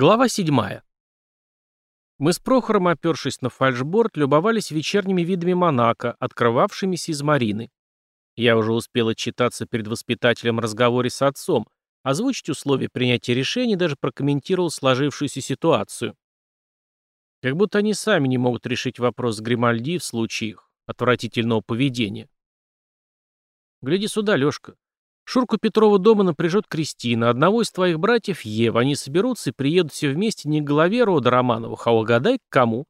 Глава 7. Мы с Прохором, опершись на фальшборд, любовались вечерними видами Монако, открывавшимися из Марины. Я уже успел отчитаться перед воспитателем разговоре с отцом, озвучить условия принятия решений даже прокомментировал сложившуюся ситуацию. Как будто они сами не могут решить вопрос с Гримальди в случае их отвратительного поведения. «Гляди сюда, Лешка», Шурку Петрова дома напряжет Кристина, одного из твоих братьев Ева. Они соберутся и приедут все вместе не к главе рода Романовых, а угадай, к кому.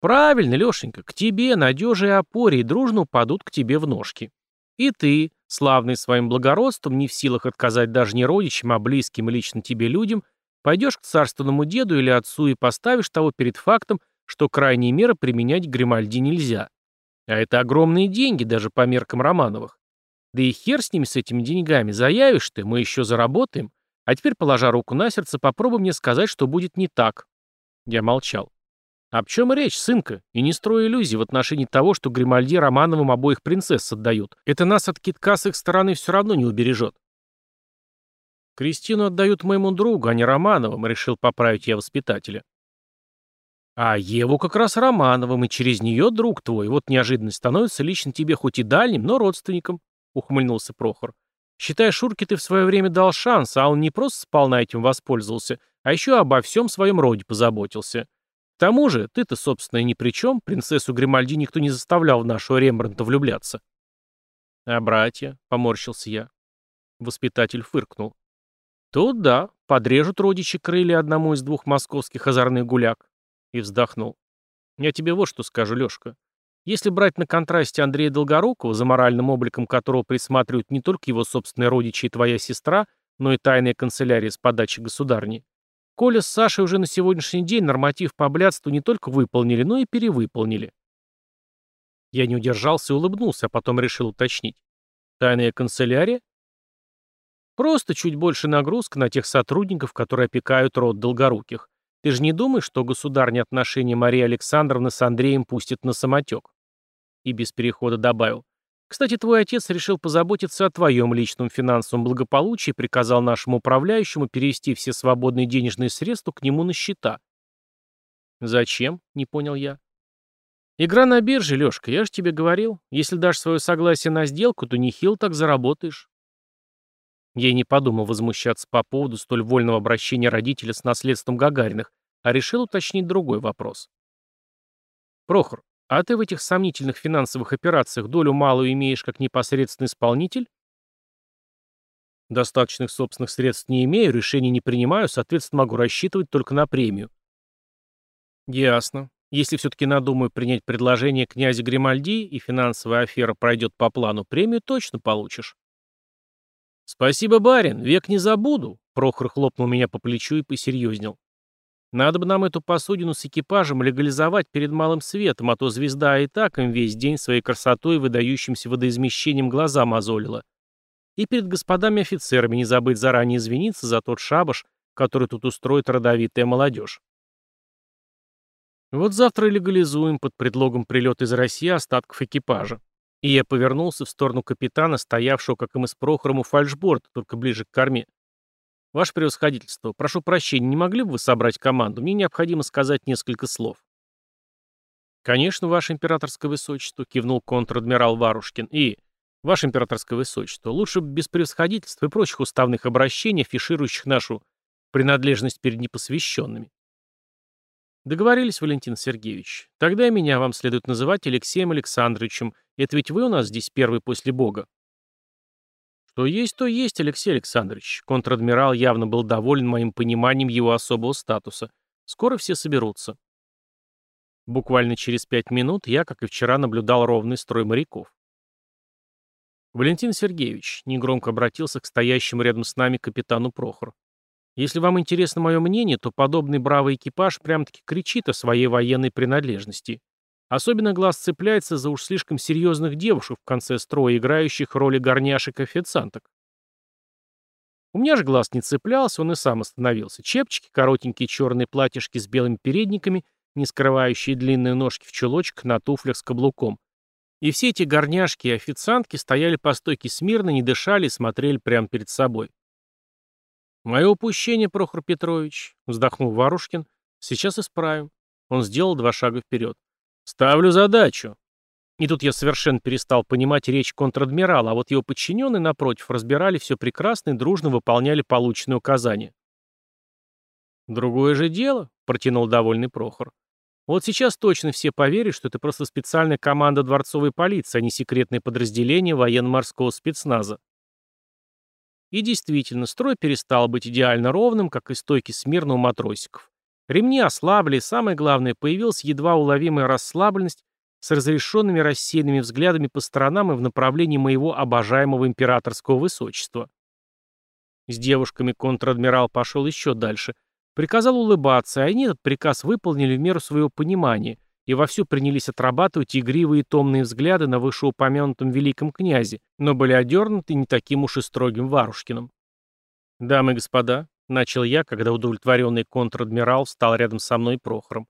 Правильно, Лешенька, к тебе, надеже и опоре, и дружно упадут к тебе в ножки. И ты, славный своим благородством, не в силах отказать даже не родичам, а близким лично тебе людям, пойдешь к царственному деду или отцу и поставишь того перед фактом, что крайние меры применять к Гримальди нельзя. А это огромные деньги даже по меркам Романовых. Да и хер с ними, с этими деньгами. Заявишь ты, мы еще заработаем. А теперь, положа руку на сердце, попробуй мне сказать, что будет не так. Я молчал. Об чем речь, сынка? И не строй иллюзий в отношении того, что Гримальди Романовым обоих принцесс отдают. Это нас от китка с их стороны все равно не убережет. Кристину отдают моему другу, а не Романовым, решил поправить я воспитателя. А Еву как раз Романовым, и через нее друг твой, вот неожиданно становится лично тебе хоть и дальним, но родственником. — ухмыльнулся Прохор. «Считай, Шурке ты в свое время дал шанс, а он не просто сполна этим воспользовался, а еще обо всем своем роде позаботился. К тому же, ты-то, собственно, и ни при чем, принцессу Гримальди никто не заставлял в нашего Рембрандта влюбляться». «А братья?» — поморщился я. Воспитатель фыркнул. «Тут да, подрежут родичи крылья одному из двух московских озорных гуляк». И вздохнул. «Я тебе вот что скажу, Лешка. Если брать на контрасте Андрея Долгорукова, за моральным обликом которого присматривают не только его собственные родичи и твоя сестра, но и тайная канцелярия с подачи государни, Коля с Сашей уже на сегодняшний день норматив по блядству не только выполнили, но и перевыполнили. Я не удержался и улыбнулся, а потом решил уточнить. Тайная канцелярия? Просто чуть больше нагрузка на тех сотрудников, которые опекают род Долгоруких. Ты же не думаешь, что государни отношения Марии Александровны с Андреем пустят на самотек? И без перехода добавил. Кстати, твой отец решил позаботиться о твоем личном финансовом благополучии и приказал нашему управляющему перевести все свободные денежные средства к нему на счета. Зачем? Не понял я. Игра на бирже, Лешка, я же тебе говорил. Если дашь свое согласие на сделку, то нехил так заработаешь. Я не подумал возмущаться по поводу столь вольного обращения родителя с наследством Гагариных, а решил уточнить другой вопрос. Прохор, а ты в этих сомнительных финансовых операциях долю малую имеешь как непосредственный исполнитель? Достаточных собственных средств не имею, решений не принимаю, соответственно, могу рассчитывать только на премию. Ясно. Если все-таки надумаю принять предложение князя Гримальди и финансовая афера пройдет по плану, премию точно получишь. Спасибо, барин, век не забуду. Прохор хлопнул меня по плечу и посерьезнел. Надо бы нам эту посудину с экипажем легализовать перед малым светом, а то звезда и так им весь день своей красотой и выдающимся водоизмещением глаза мозолила. И перед господами офицерами не забыть заранее извиниться за тот шабаш, который тут устроит родовитая молодежь. Вот завтра легализуем под предлогом прилета из России остатков экипажа. И я повернулся в сторону капитана, стоявшего, как и мы с Прохором, у фальшборта, только ближе к корме. «Ваше превосходительство, прошу прощения, не могли бы вы собрать команду? Мне необходимо сказать несколько слов». «Конечно, ваше императорское высочество», — кивнул контр-адмирал Варушкин. «И, ваше императорское высочество, лучше без превосходительства и прочих уставных обращений, афиширующих нашу принадлежность перед непосвященными». «Договорились, Валентин Сергеевич. Тогда меня вам следует называть Алексеем Александровичем. Это ведь вы у нас здесь первый после Бога». «Что есть, то есть, Алексей Александрович». Контр-адмирал явно был доволен моим пониманием его особого статуса. «Скоро все соберутся». Буквально через пять минут я, как и вчера, наблюдал ровный строй моряков. «Валентин Сергеевич», — негромко обратился к стоящему рядом с нами капитану Прохору. «Если вам интересно мое мнение, то подобный бравый экипаж прям-таки кричит о своей военной принадлежности. Особенно глаз цепляется за уж слишком серьезных девушек в конце строя, играющих роли горняшек и официанток. У меня же глаз не цеплялся, он и сам остановился. Чепчики, коротенькие черные платьишки с белыми передниками, не скрывающие длинные ножки в чулочках на туфлях с каблуком. И все эти горняшки и официантки стояли по стойке смирно, не дышали и смотрели прямо перед собой. «Мое упущение, Прохор Петрович», — вздохнул Варушкин. «Сейчас исправим». Он сделал два шага вперед. «Ставлю задачу». И тут я совершенно перестал понимать речь контр-адмирала, а вот его подчиненные, напротив, разбирали все прекрасно и дружно выполняли полученные указания. «Другое же дело», — протянул довольный Прохор. «Вот сейчас точно все поверят, что это просто специальная команда дворцовой полиции, а не секретное подразделение военно-морского спецназа. И действительно, строй перестал быть идеально ровным, как и стойки смирно у матросиков. Ремни ослабли, и самое главное, появилась едва уловимая расслабленность с разрешенными рассеянными взглядами по сторонам и в направлении моего обожаемого императорского высочества. С девушками контр-адмирал пошел еще дальше. Приказал улыбаться, и они этот приказ выполнили в меру своего понимания – и вовсю принялись отрабатывать игривые и томные взгляды на вышеупомянутом великом князе, но были одернуты не таким уж и строгим Варушкиным. «Дамы и господа», — начал я, когда удовлетворенный контр-адмирал встал рядом со мной Прохором.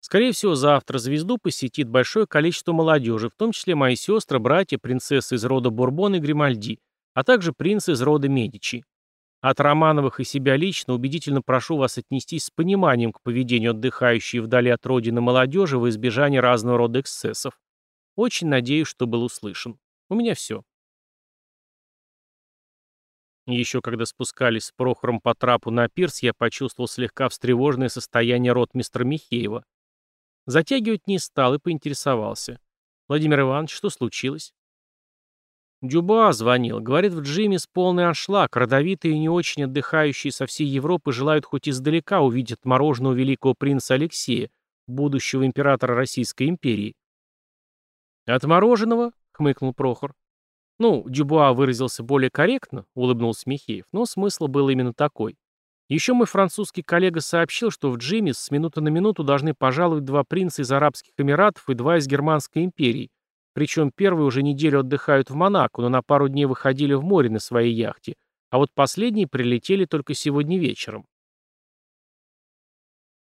«Скорее всего, завтра звезду посетит большое количество молодежи, в том числе мои сестры, братья, принцессы из рода Бурбон и Гримальди, а также принцы из рода Медичи. От Романовых и себя лично убедительно прошу вас отнестись с пониманием к поведению отдыхающей вдали от родины молодежи во избежание разного рода эксцессов. Очень надеюсь, что был услышан. У меня все. Еще когда спускались с Прохором по трапу на пирс, я почувствовал слегка встревоженное состояние ротмистра Михеева. Затягивать не стал и поинтересовался. «Владимир Иванович, что случилось?» Дюба звонил. Говорит, в Джимис полный аншлаг. Родовитые и не очень отдыхающие со всей Европы желают хоть издалека увидеть мороженого великого принца Алексея, будущего императора Российской империи. «От мороженого?» — хмыкнул Прохор. «Ну, Дюбуа выразился более корректно», — улыбнулся Михеев, но смысл был именно такой. Еще мой французский коллега сообщил, что в Джимис с минуты на минуту должны пожаловать два принца из Арабских Эмиратов и два из Германской империи, причем первые уже неделю отдыхают в Монако, но на пару дней выходили в море на своей яхте, а вот последние прилетели только сегодня вечером.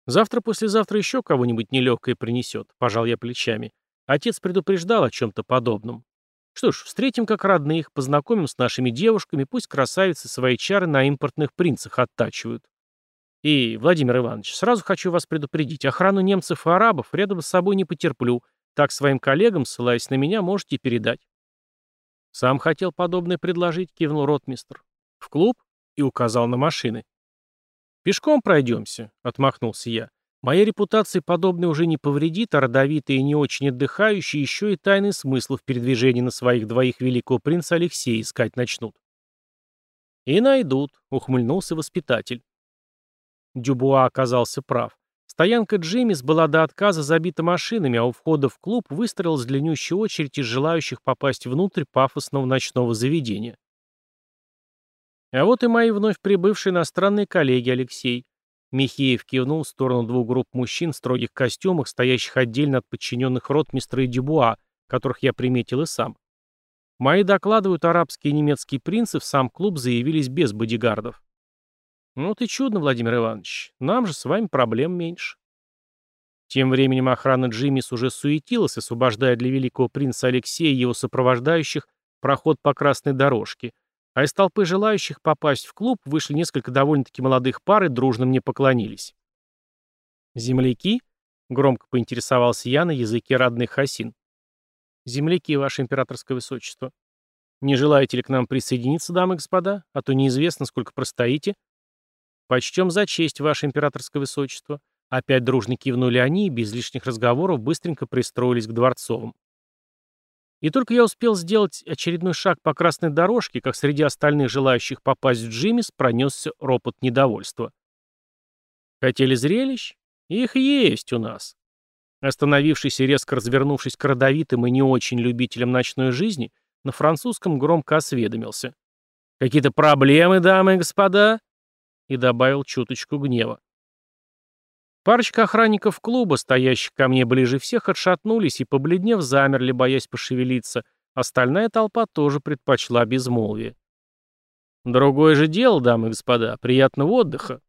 Завтра-послезавтра еще кого-нибудь нелегкое принесет, пожал я плечами. Отец предупреждал о чем-то подобном. Что ж, встретим как родных, познакомим с нашими девушками, пусть красавицы свои чары на импортных принцах оттачивают. И, Владимир Иванович, сразу хочу вас предупредить, охрану немцев и арабов рядом с собой не потерплю, так своим коллегам, ссылаясь на меня, можете передать. Сам хотел подобное предложить, кивнул ротмистр. В клуб? И указал на машины. Пешком пройдемся, отмахнулся я. Моей репутации подобное уже не повредит, а родовитые и не очень отдыхающие еще и тайный смысл в передвижении на своих двоих великого принца Алексея искать начнут. И найдут, ухмыльнулся воспитатель. Дюбуа оказался прав. Стоянка Джиммис была до отказа забита машинами, а у входа в клуб выстроилась длиннющая очередь из желающих попасть внутрь пафосного ночного заведения. А вот и мои вновь прибывшие иностранные коллеги Алексей. Михеев кивнул в сторону двух групп мужчин в строгих костюмах, стоящих отдельно от подчиненных ротмистра и дюбуа, которых я приметил и сам. Мои докладывают, арабские и немецкие принцы в сам клуб заявились без бодигардов. «Ну ты чудно, Владимир Иванович. Нам же с вами проблем меньше». Тем временем охрана Джиммис уже суетилась, освобождая для великого принца Алексея и его сопровождающих проход по красной дорожке, а из толпы желающих попасть в клуб вышли несколько довольно-таки молодых пар и дружно мне поклонились. «Земляки?» — громко поинтересовался я на языке родных хасин. «Земляки, ваше императорское высочество. Не желаете ли к нам присоединиться, дамы и господа? А то неизвестно, сколько простоите». «Почтем за честь, ваше императорское высочество». Опять дружно кивнули они и без лишних разговоров быстренько пристроились к Дворцовым. И только я успел сделать очередной шаг по красной дорожке, как среди остальных желающих попасть в Джиммис пронесся ропот недовольства. Хотели зрелищ? Их есть у нас. Остановившись и резко развернувшись к родовитым и не очень любителям ночной жизни, на французском громко осведомился. «Какие-то проблемы, дамы и господа?» и добавил чуточку гнева. Парочка охранников клуба, стоящих ко мне ближе всех, отшатнулись и, побледнев, замерли, боясь пошевелиться. Остальная толпа тоже предпочла безмолвие. «Другое же дело, дамы и господа, приятного отдыха!»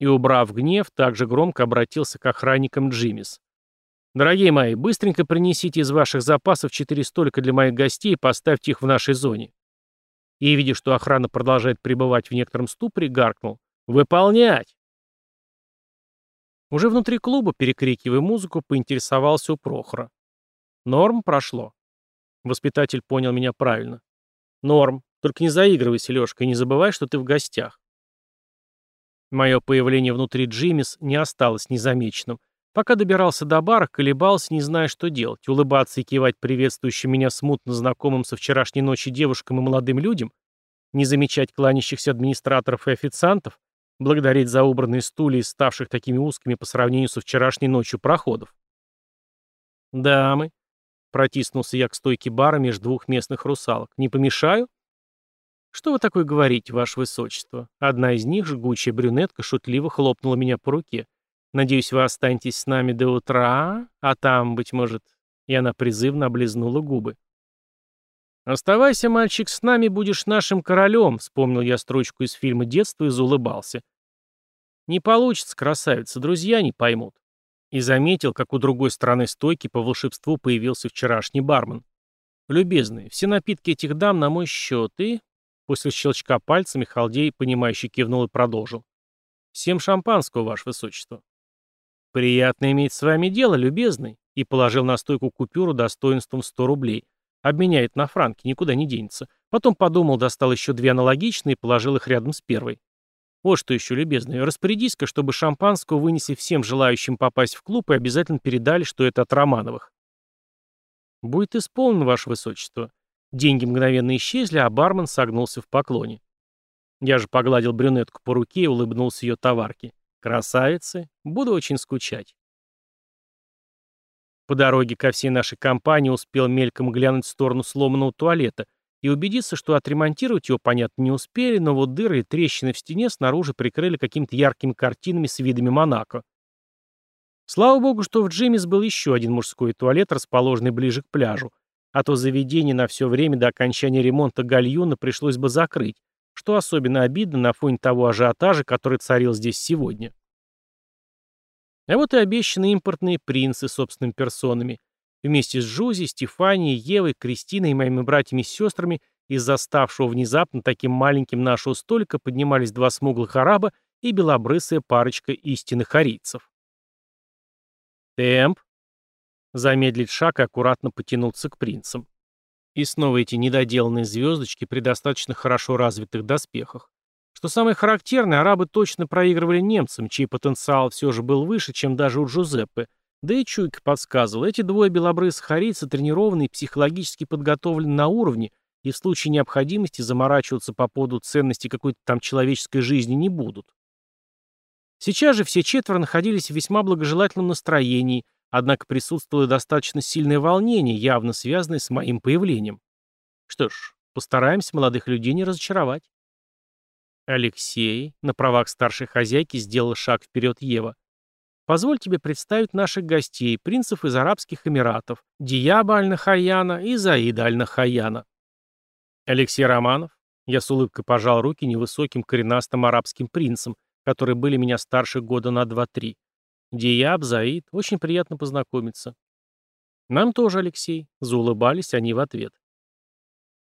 И, убрав гнев, также громко обратился к охранникам Джиммис. «Дорогие мои, быстренько принесите из ваших запасов четыре столика для моих гостей и поставьте их в нашей зоне. и, видя, что охрана продолжает пребывать в некотором ступоре, гаркнул «Выполнять!». Уже внутри клуба, перекрикивая музыку, поинтересовался у Прохора. Норм прошло. Воспитатель понял меня правильно. Норм. Только не заигрывай, Сележка, и не забывай, что ты в гостях. Мое появление внутри Джиммис не осталось незамеченным. Пока добирался до бара, колебался, не зная, что делать. Улыбаться и кивать приветствующим меня смутно знакомым со вчерашней ночи девушкам и молодым людям? Не замечать кланящихся администраторов и официантов? Благодарить за убранные стулья, ставших такими узкими по сравнению со вчерашней ночью проходов? «Дамы», — протиснулся я к стойке бара между двух местных русалок, — «не помешаю?» «Что вы такое говорите, ваше высочество?» Одна из них, жгучая брюнетка, шутливо хлопнула меня по руке. «Надеюсь, вы останетесь с нами до утра, а там, быть может...» И она призывно облизнула губы. «Оставайся, мальчик, с нами будешь нашим королем», — вспомнил я строчку из фильма детства и заулыбался. «Не получится, красавица, друзья не поймут». И заметил, как у другой стороны стойки по волшебству появился вчерашний бармен. «Любезный, все напитки этих дам на мой счет, и...» После щелчка пальцами Халдей, понимающе кивнул и продолжил. «Всем шампанского, ваше высочество». «Приятно иметь с вами дело, любезный», и положил на стойку купюру достоинством 100 рублей. Обменяет на франки, никуда не денется. Потом подумал, достал еще две аналогичные и положил их рядом с первой. Вот что еще, любезный, распорядись-ка, чтобы шампанского вынесли всем желающим попасть в клуб и обязательно передали, что это от Романовых. Будет исполнено, ваше высочество. Деньги мгновенно исчезли, а бармен согнулся в поклоне. Я же погладил брюнетку по руке и улыбнулся ее товарке. Красавицы, буду очень скучать. По дороге ко всей нашей компании успел мельком глянуть в сторону сломанного туалета и убедиться, что отремонтировать его, понятно, не успели, но вот дыры и трещины в стене снаружи прикрыли какими-то яркими картинами с видами Монако. Слава богу, что в Джиммис был еще один мужской туалет, расположенный ближе к пляжу, а то заведение на все время до окончания ремонта гальюна пришлось бы закрыть, что особенно обидно на фоне того ажиотажа, который царил здесь сегодня. А вот и обещанные импортные принцы собственными персонами. Вместе с Джузи, Стефанией, Евой, Кристиной и моими братьями и сестрами из-за ставшего внезапно таким маленьким нашего столика поднимались два смуглых араба и белобрысая парочка истинных арийцев. «Темп!» Замедлить шаг и аккуратно потянуться к принцам. И снова эти недоделанные звездочки при достаточно хорошо развитых доспехах. Что самое характерное, арабы точно проигрывали немцам, чей потенциал все же был выше, чем даже у Джузеппе, да и чуйка подсказывала, эти двое белобрысых арийцев тренированы и психологически подготовлены на уровне, и в случае необходимости заморачиваться по поводу ценности какой-то там человеческой жизни не будут. Сейчас же все четверо находились в весьма благожелательном настроении, однако присутствовало достаточно сильное волнение, явно связанное с моим появлением. Что ж, постараемся молодых людей не разочаровать. Алексей, на правах старшей хозяйки, сделал шаг вперед Ева. Позволь тебе представить наших гостей, принцев из Арабских Эмиратов, Дияба Аль-Нахаяна и Заида Аль-Нахаяна. Алексей Романов. Я с улыбкой пожал руки невысоким коренастым арабским принцам, которые были меня старше года на 2-3. Дияб, Заид, очень приятно познакомиться. Нам тоже, Алексей, заулыбались они в ответ.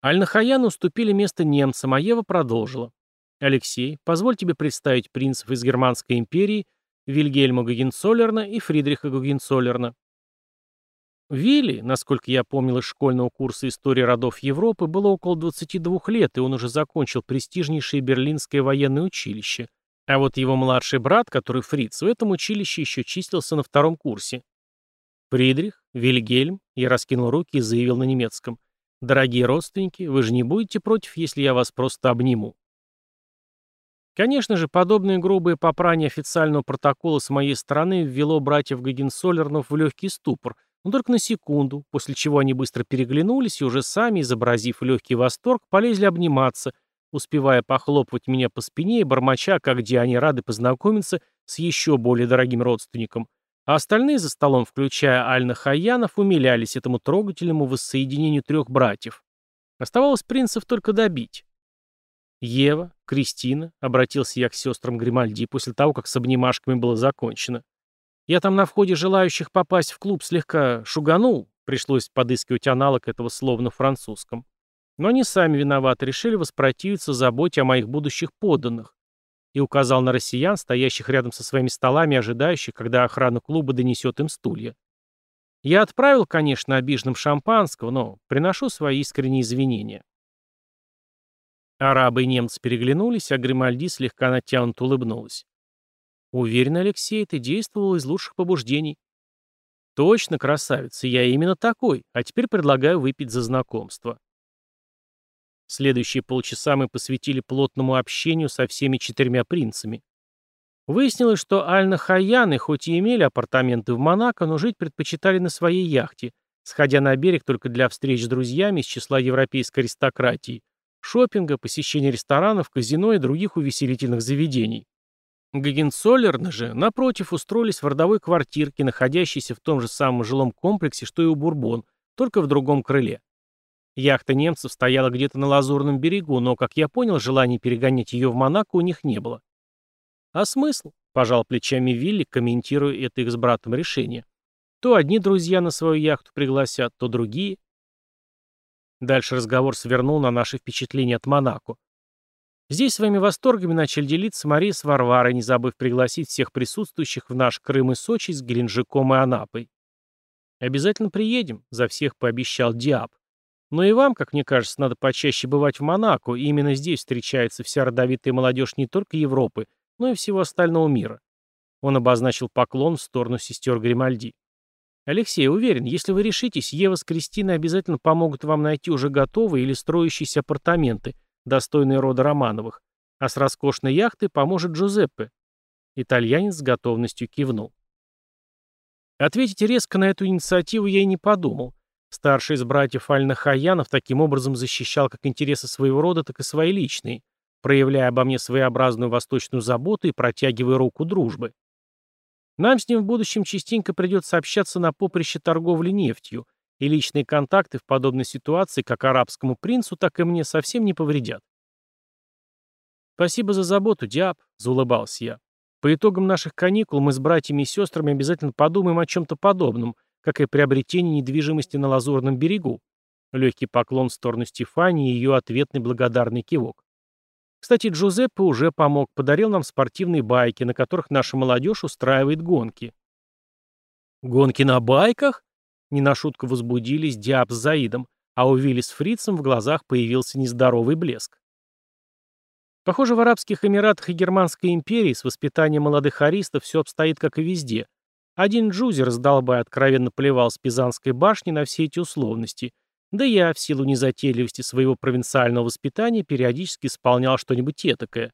Аль-Нахаян уступили место немцам, а Ева продолжила. Алексей, позволь тебе представить принцев из Германской империи Вильгельма Гогенцоллерна и Фридриха Гогенцоллерна. Вилли, насколько я помнил из школьного курса истории родов Европы, было около 22 лет, и он уже закончил престижнейшее Берлинское военное училище. А вот его младший брат, который Фриц, в этом училище еще числился на втором курсе. Фридрих, Вильгельм, я раскинул руки и заявил на немецком. «Дорогие родственники, вы же не будете против, если я вас просто обниму?» Конечно же, подобное грубое попрание официального протокола с моей стороны ввело братьев Гагенсолернов в легкий ступор, но только на секунду, после чего они быстро переглянулись и уже сами, изобразив легкий восторг, полезли обниматься, успевая похлопывать меня по спине и бормоча, как где они рады познакомиться с еще более дорогим родственником. А остальные за столом, включая Альна Хаянов, умилялись этому трогательному воссоединению трех братьев. Оставалось принцев только добить. Ева, Кристина, обратился я к сестрам Гримальди после того, как с обнимашками было закончено. Я там на входе желающих попасть в клуб слегка шуганул, пришлось подыскивать аналог этого слова на французском. Но они сами виноваты, решили воспротивиться заботе о моих будущих подданных. И указал на россиян, стоящих рядом со своими столами, ожидающих, когда охрана клуба донесет им стулья. Я отправил, конечно, обиженным шампанского, но приношу свои искренние извинения. Арабы и немцы переглянулись, а Гримальди слегка натянуто улыбнулась. Уверен, Алексей, ты действовал из лучших побуждений. Точно, красавица, я именно такой, а теперь предлагаю выпить за знакомство. Следующие полчаса мы посвятили плотному общению со всеми четырьмя принцами. Выяснилось, что Аль-Нахаяны хоть и имели апартаменты в Монако, но жить предпочитали на своей яхте, сходя на берег только для встреч с друзьями из числа европейской аристократии, шопинга, посещения ресторанов, казино и других увеселительных заведений. Гагенцоллерны же, напротив, устроились в родовой квартирке, находящейся в том же самом жилом комплексе, что и у Бурбон, только в другом крыле. Яхта немцев стояла где-то на Лазурном берегу, но, как я понял, желания перегонять ее в Монако у них не было. «А смысл?» – пожал плечами Вилли, комментируя это их с братом решение. «То одни друзья на свою яхту пригласят, то другие». Дальше разговор свернул на наши впечатления от Монако. Здесь своими восторгами начали делиться Мария с Варварой, не забыв пригласить всех присутствующих в наш Крым и Сочи с Геленджиком и Анапой. «Обязательно приедем», — за всех пообещал Диаб. «Но и вам, как мне кажется, надо почаще бывать в Монако, и именно здесь встречается вся родовитая молодежь не только Европы, но и всего остального мира». Он обозначил поклон в сторону сестер Гримальди. «Алексей, уверен, если вы решитесь, Ева с Кристиной обязательно помогут вам найти уже готовые или строящиеся апартаменты, достойный рода Романовых, а с роскошной яхтой поможет Джузеппе. Итальянец с готовностью кивнул. Ответить резко на эту инициативу я и не подумал. Старший из братьев Аль-Нахаянов таким образом защищал как интересы своего рода, так и свои личные, проявляя обо мне своеобразную восточную заботу и протягивая руку дружбы. Нам с ним в будущем частенько придется общаться на поприще торговли нефтью, и личные контакты в подобной ситуации как арабскому принцу, так и мне совсем не повредят. «Спасибо за заботу, Диаб», — заулыбался я. «По итогам наших каникул мы с братьями и сестрами обязательно подумаем о чем-то подобном, как и приобретении недвижимости на Лазурном берегу». Легкий поклон в сторону Стефании и ее ответный благодарный кивок. Кстати, Джузеппе уже помог, подарил нам спортивные байки, на которых наша молодежь устраивает гонки. «Гонки на байках?» Не на шутку возбудились Диаб с Заидом, а у Вилли с Фрицем в глазах появился нездоровый блеск. Похоже, в Арабских Эмиратах и Германской империи с воспитанием молодых аристов все обстоит как и везде. Один Джузер сдалбай откровенно плевал с Пизанской башни на все эти условности, да я, в силу незатейливости своего провинциального воспитания, периодически исполнял что-нибудь этакое.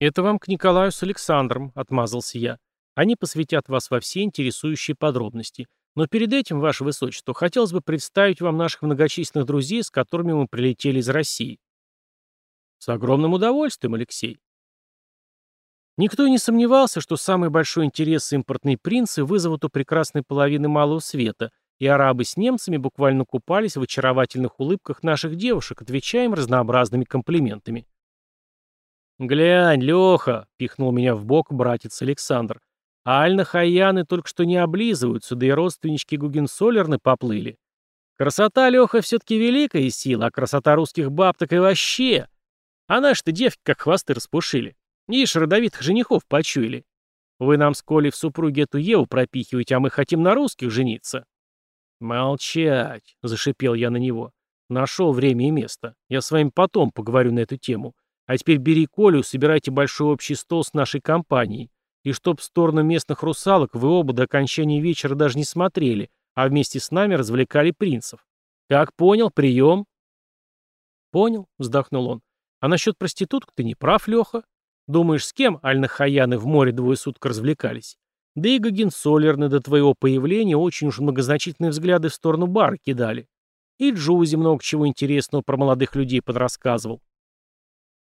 «Это вам к Николаю с Александром», — отмазался я. «Они посвятят вас во все интересующие подробности. Но перед этим, Ваше Высочество, хотелось бы представить вам наших многочисленных друзей, с которыми мы прилетели из России. С огромным удовольствием, Алексей. Никто не сомневался, что самый большой интерес импортные принцы вызовут у прекрасной половины малого света, и арабы с немцами буквально купались в очаровательных улыбках наших девушек, отвечая им разнообразными комплиментами. «Глянь, Леха!» — пихнул меня в бок братец Александр. А Альна-Хаяны только что не облизываются, да и родственнички Гугенсолерны поплыли. Красота, Леха, все-таки великая сила, а красота русских баб так и вообще. А наши-то девки как хвосты распушили. Ишь, родовитых женихов почуяли. Вы нам с Колей в супруге эту Еву пропихиваете, а мы хотим на русских жениться. Молчать, зашипел я на него. Нашел время и место. Я с вами потом поговорю на эту тему. А теперь бери Колю, собирайте большой общий стол с нашей компанией. И чтоб в сторону местных русалок вы оба до окончания вечера даже не смотрели, а вместе с нами развлекали принцев. Как понял, прием? Понял, вздохнул он. А насчет проституток ты не прав, Леха. Думаешь, с кем Аль-Нахаяны в море двое суток развлекались? Да и Гагенсолерны до твоего появления очень уж многозначительные взгляды в сторону бара кидали. И Джузи много чего интересного про молодых людей подрассказывал.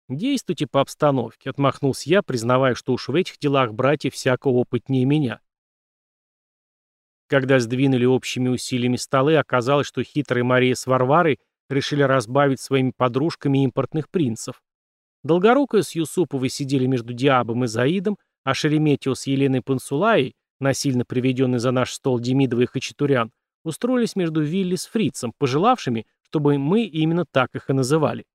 «Действуйте по обстановке», — отмахнулся я, признавая, что уж в этих делах братья всякого опытнее меня. Когда сдвинули общими усилиями столы, оказалось, что хитрые Мария с Варварой решили разбавить своими подружками импортных принцев. Долгорукая с Юсуповой сидели между Диабом и Заидом, а Шереметьево с Еленой Пансулаей, насильно приведенный за наш стол Демидова и Хачатурян, устроились между Вилли с Фрицем, пожелавшими, чтобы мы именно так их и называли.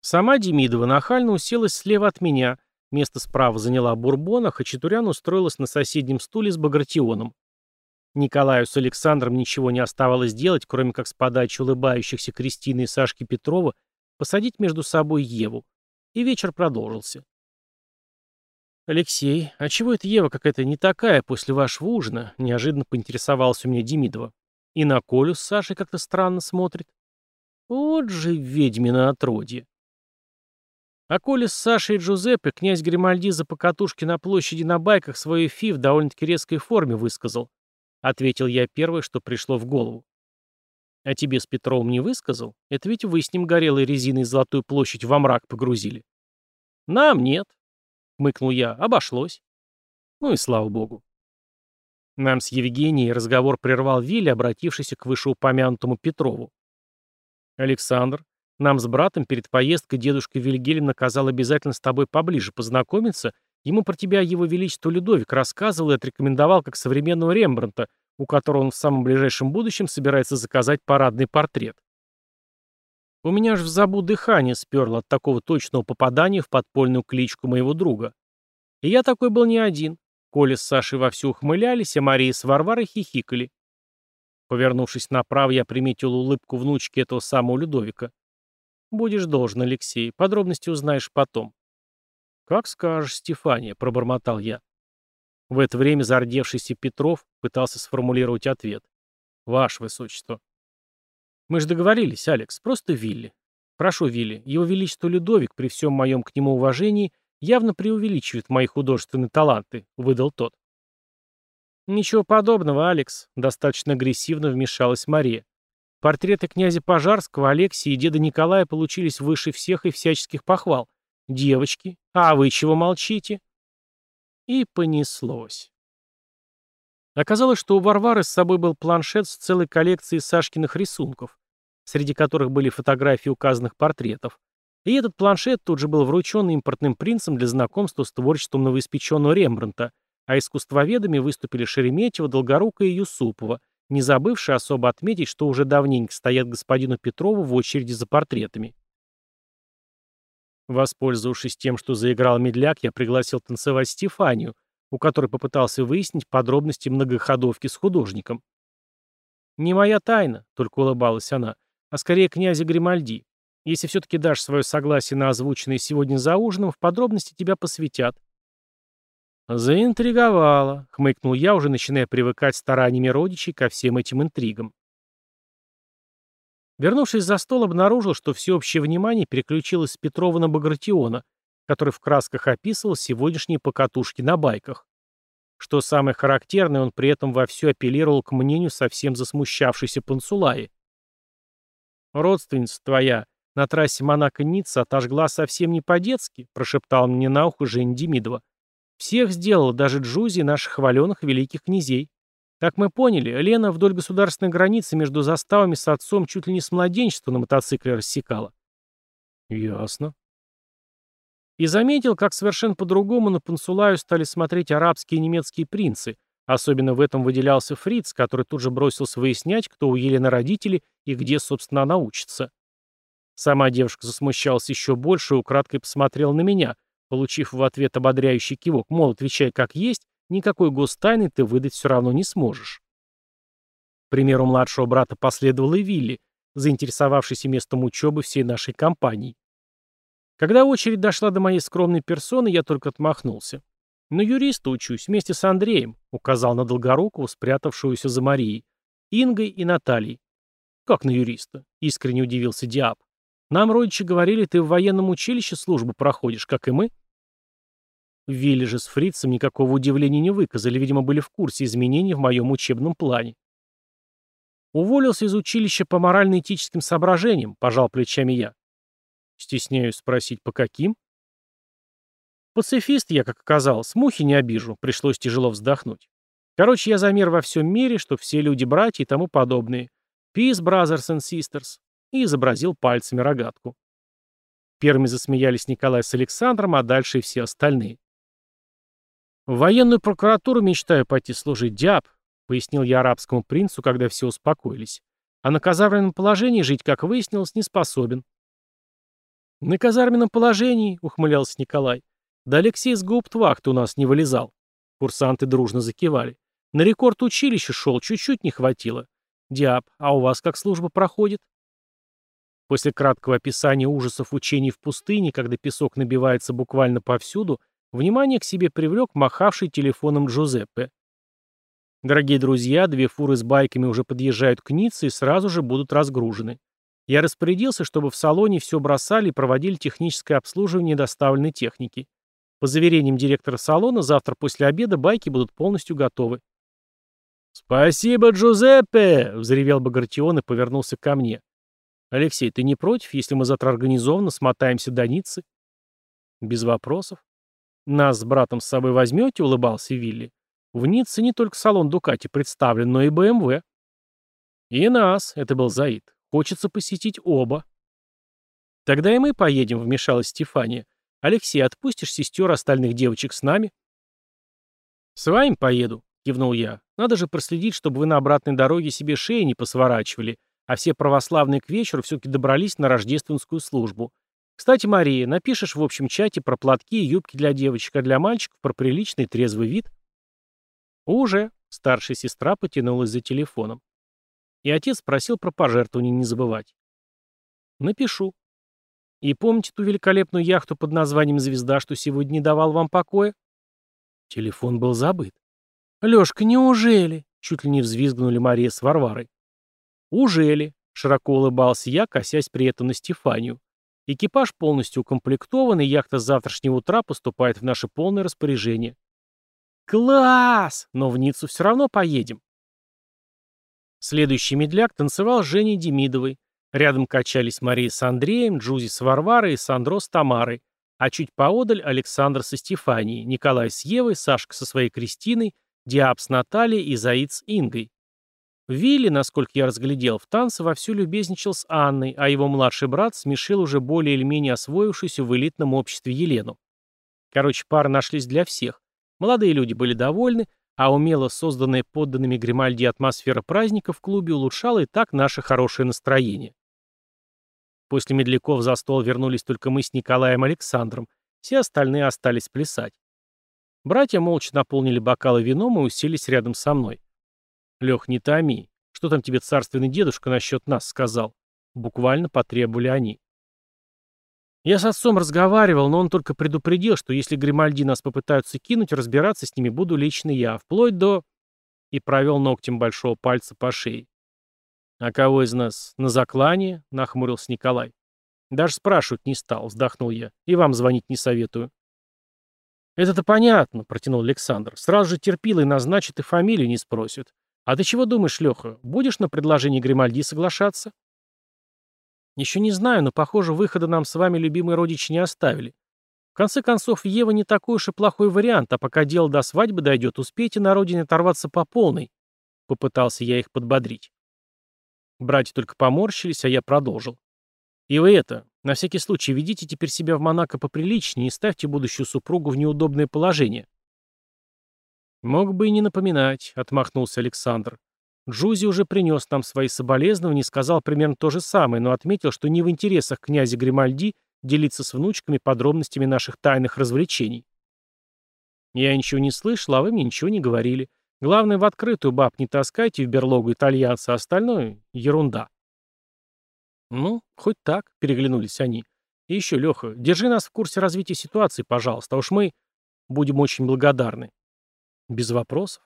Сама Демидова нахально уселась слева от меня, место справа заняла Бурбон, а Хачатурян устроилась на соседнем стуле с Багратионом. Николаю с Александром ничего не оставалось делать, кроме как с подачи улыбающихся Кристины и Сашки Петрова посадить между собой Еву. И вечер продолжился. «Алексей, а чего это Ева какая-то не такая после вашего ужина?» — неожиданно поинтересовался у меня Демидова. «И на Колю с Сашей как-то странно смотрит». «Вот же ведьмина отродье!» А Коля с Сашей и Джузеппе князь Гримальди за покатушки на площади на байках свою фи в довольно-таки резкой форме высказал. Ответил я первое, что пришло в голову. А тебе с Петровым не высказал? Это ведь вы с ним горелой резиной Золотую площадь во мрак погрузили. Нам нет, хмыкнул я, обошлось. Ну и слава богу. Нам с Евгенией разговор прервал Вилли, обратившийся к вышеупомянутому Петрову. «Александр, нам с братом перед поездкой дедушка Вильгельм наказал обязательно с тобой поближе познакомиться. Ему про тебя его величество Людовик рассказывал и отрекомендовал как современного Рембрандта, у которого он в самом ближайшем будущем собирается заказать парадный портрет. У меня аж в забу дыхание сперло от такого точного попадания в подпольную кличку моего друга. И я такой был не один. Коля с Сашей вовсю ухмылялись, а Мария с Варварой хихикали. Повернувшись направо, я приметил улыбку внучки этого самого Людовика. «Будешь должен, Алексей. Подробности узнаешь потом». «Как скажешь, Стефания», — пробормотал я. В это время зардевшийся Петров пытался сформулировать ответ. «Ваше Высочество». «Мы же договорились, Алекс, просто Вилли. Прошу, Вилли, его величество Людовик, при всем моем к нему уважении, явно преувеличивает мои художественные таланты», — выдал тот. «Ничего подобного, Алекс», — достаточно агрессивно вмешалась Мария. Портреты князя Пожарского, Алексия и деда Николая получились выше всех и всяческих похвал. Девочки, а вы чего молчите? И понеслось. Оказалось, что у Варвары с собой был планшет с целой коллекцией Сашкиных рисунков, среди которых были фотографии указанных портретов. И этот планшет тут же был вручен импортным принцем для знакомства с творчеством новоиспеченного Рембрандта, а искусствоведами выступили Шереметьева, Долгорука и Юсупова – не забывший особо отметить, что уже давненько стоят господину Петрову в очереди за портретами. Воспользовавшись тем, что заиграл медляк, я пригласил танцевать Стефанию, у которой попытался выяснить подробности многоходовки с художником. «Не моя тайна», — только улыбалась она, — «а скорее князя Гримальди. Если все-таки дашь свое согласие на озвученное сегодня за ужином, в подробности тебя посвятят. «Заинтриговала», — хмыкнул я, уже начиная привыкать стараниями родичей ко всем этим интригам. Вернувшись за стол, обнаружил, что всеобщее внимание переключилось с Петрова на Багратиона, который в красках описывал сегодняшние покатушки на байках. Что самое характерное, он при этом вовсю апеллировал к мнению совсем засмущавшейся Пансулаи. «Родственница твоя на трассе Монако-Ницца отожгла совсем не по-детски», прошептал мне на ухо Жень Демидова. Всех сделала, даже Джузи, наших хваленных великих князей. Как мы поняли, Лена вдоль государственной границы между заставами с отцом чуть ли не с младенчества на мотоцикле рассекала. Ясно. И заметил, как совершенно по-другому на Пансулаю стали смотреть арабские и немецкие принцы. Особенно в этом выделялся Фриц, который тут же бросился выяснять, кто у Елены родители и где, собственно, она учится. Сама девушка засмущалась еще больше и украдкой посмотрела на меня, получив в ответ ободряющий кивок, мол, отвечай как есть, никакой гостайны ты выдать все равно не сможешь. К примеру младшего брата последовал и Вилли, заинтересовавшийся местом учебы всей нашей компании. Когда очередь дошла до моей скромной персоны, я только отмахнулся. «На юриста учусь, вместе с Андреем», — указал на Долгорукову, спрятавшуюся за Марией, Ингой и Натальей. «Как на юриста?» — искренне удивился Диаб. «Нам родичи говорили, ты в военном училище службу проходишь, как и мы». Вилли же с фрицем никакого удивления не выказали, видимо, были в курсе изменений в моем учебном плане. Уволился из училища по морально-этическим соображениям, пожал плечами я. Стесняюсь спросить, по каким? Пацифист я, как оказалось, мухи не обижу, пришлось тяжело вздохнуть. Короче, я за мир во всем мире, что все люди братья и тому подобные. Peace, brothers and sisters. И изобразил пальцами рогатку. Первыми засмеялись Николай с Александром, а дальше и все остальные. «В военную прокуратуру мечтаю пойти служить, дяб», — пояснил я арабскому принцу, когда все успокоились. а на казарменном положении жить, как выяснилось, не способен. «На казарменном положении», — ухмылялся Николай. «Да Алексей с гауптвахты у нас не вылезал». Курсанты дружно закивали. «На рекорд училища шел, чуть-чуть не хватило. Диаб, а у вас как служба проходит?» После краткого описания ужасов учений в пустыне, когда песок набивается буквально повсюду, внимание к себе привлек махавший телефоном Джузеппе. Дорогие друзья, две фуры с байками уже подъезжают к Ницце и сразу же будут разгружены. Я распорядился, чтобы в салоне все бросали и проводили техническое обслуживание доставленной техники. По заверениям директора салона, завтра после обеда байки будут полностью готовы. «Спасибо, Джузеппе!» — взревел Багратион и повернулся ко мне. «Алексей, ты не против, если мы завтра организованно смотаемся до Ниццы?» «Без вопросов». «Нас с братом с собой возьмете?» — улыбался Вилли. «В Ницце не только салон Дукати представлен, но и БМВ». «И нас», — это был Заид. Хочется посетить оба. Тогда и мы поедем, вмешалась Стефания. Алексей, отпустишь сестер остальных девочек с нами? С вами поеду, кивнул я. Надо же проследить, чтобы вы на обратной дороге себе шеи не посворачивали, а все православные к вечеру все-таки добрались на рождественскую службу. Кстати, Мария, напишешь в общем чате про платки и юбки для девочек, а для мальчиков про приличный трезвый вид? Уже. Старшая сестра потянулась за телефоном. И отец просил про пожертвования не забывать. Напишу. И помните ту великолепную яхту под названием «Звезда», что сегодня не давал вам покоя? Телефон был забыт. «Лёшка, неужели?» — чуть ли не взвизгнули Мария с Варварой. «Ужели?» — широко улыбался я, косясь при этом на Стефанию. «Экипаж полностью укомплектован, и яхта с завтрашнего утра поступает в наше полное распоряжение». «Класс! Но в Ниццу все равно поедем». Следующий медляк танцевал с Женей Демидовой. Рядом качались Мария с Андреем, Джузи с Варварой и Сандро с Тамарой. А чуть поодаль Александр со Стефанией, Николай с Евой, Сашка со своей Кристиной, Диаб с Натальей и Заид с Ингой. Вилли, насколько я разглядел, в танце вовсю любезничал с Анной, а его младший брат смешил уже более или менее освоившуюся в элитном обществе Елену. Короче, пары нашлись для всех. Молодые люди были довольны, а умело созданная подданными Гримальди атмосфера праздника в клубе улучшала и так наше хорошее настроение. После медляков за стол вернулись только мы с Николаем Александром, все остальные остались плясать. Братья молча наполнили бокалы вином и уселись рядом со мной. «Лех, не томи. Что там тебе царственный дедушка насчет нас сказал?» Буквально потребовали они. Я с отцом разговаривал, но он только предупредил, что если Гримальди нас попытаются кинуть, разбираться с ними буду лично я, вплоть до... И провел ногтем большого пальца по шее. «А кого из нас на заклание?» — нахмурился Николай. «Даже спрашивать не стал», — вздохнул я. «И вам звонить не советую». «Это-то понятно», — протянул Александр. «Сразу же терпил и назначат, и фамилию не спросят. А ты чего думаешь, Леха, будешь на предложение Гримальди соглашаться?» Еще не знаю, но, похоже, выхода нам с вами любимые родичи не оставили. В конце концов, Ева не такой уж и плохой вариант, а пока дело до свадьбы дойдет, успейте на родине оторваться по полной. Попытался я их подбодрить. Братья только поморщились, а я продолжил. И вы это, на всякий случай, ведите теперь себя в Монако поприличнее и ставьте будущую супругу в неудобное положение. Мог бы и не напоминать, отмахнулся Александр. Джузи уже принес нам свои соболезнования и сказал примерно то же самое, но отметил, что не в интересах князя Гримальди делиться с внучками подробностями наших тайных развлечений. Я ничего не слышал, а вы мне ничего не говорили. Главное, в открытую баб не таскайте в берлогу итальянца, а остальное — ерунда. Ну, хоть так, переглянулись они. И еще, Леха, держи нас в курсе развития ситуации, пожалуйста, а уж мы будем очень благодарны. Без вопросов.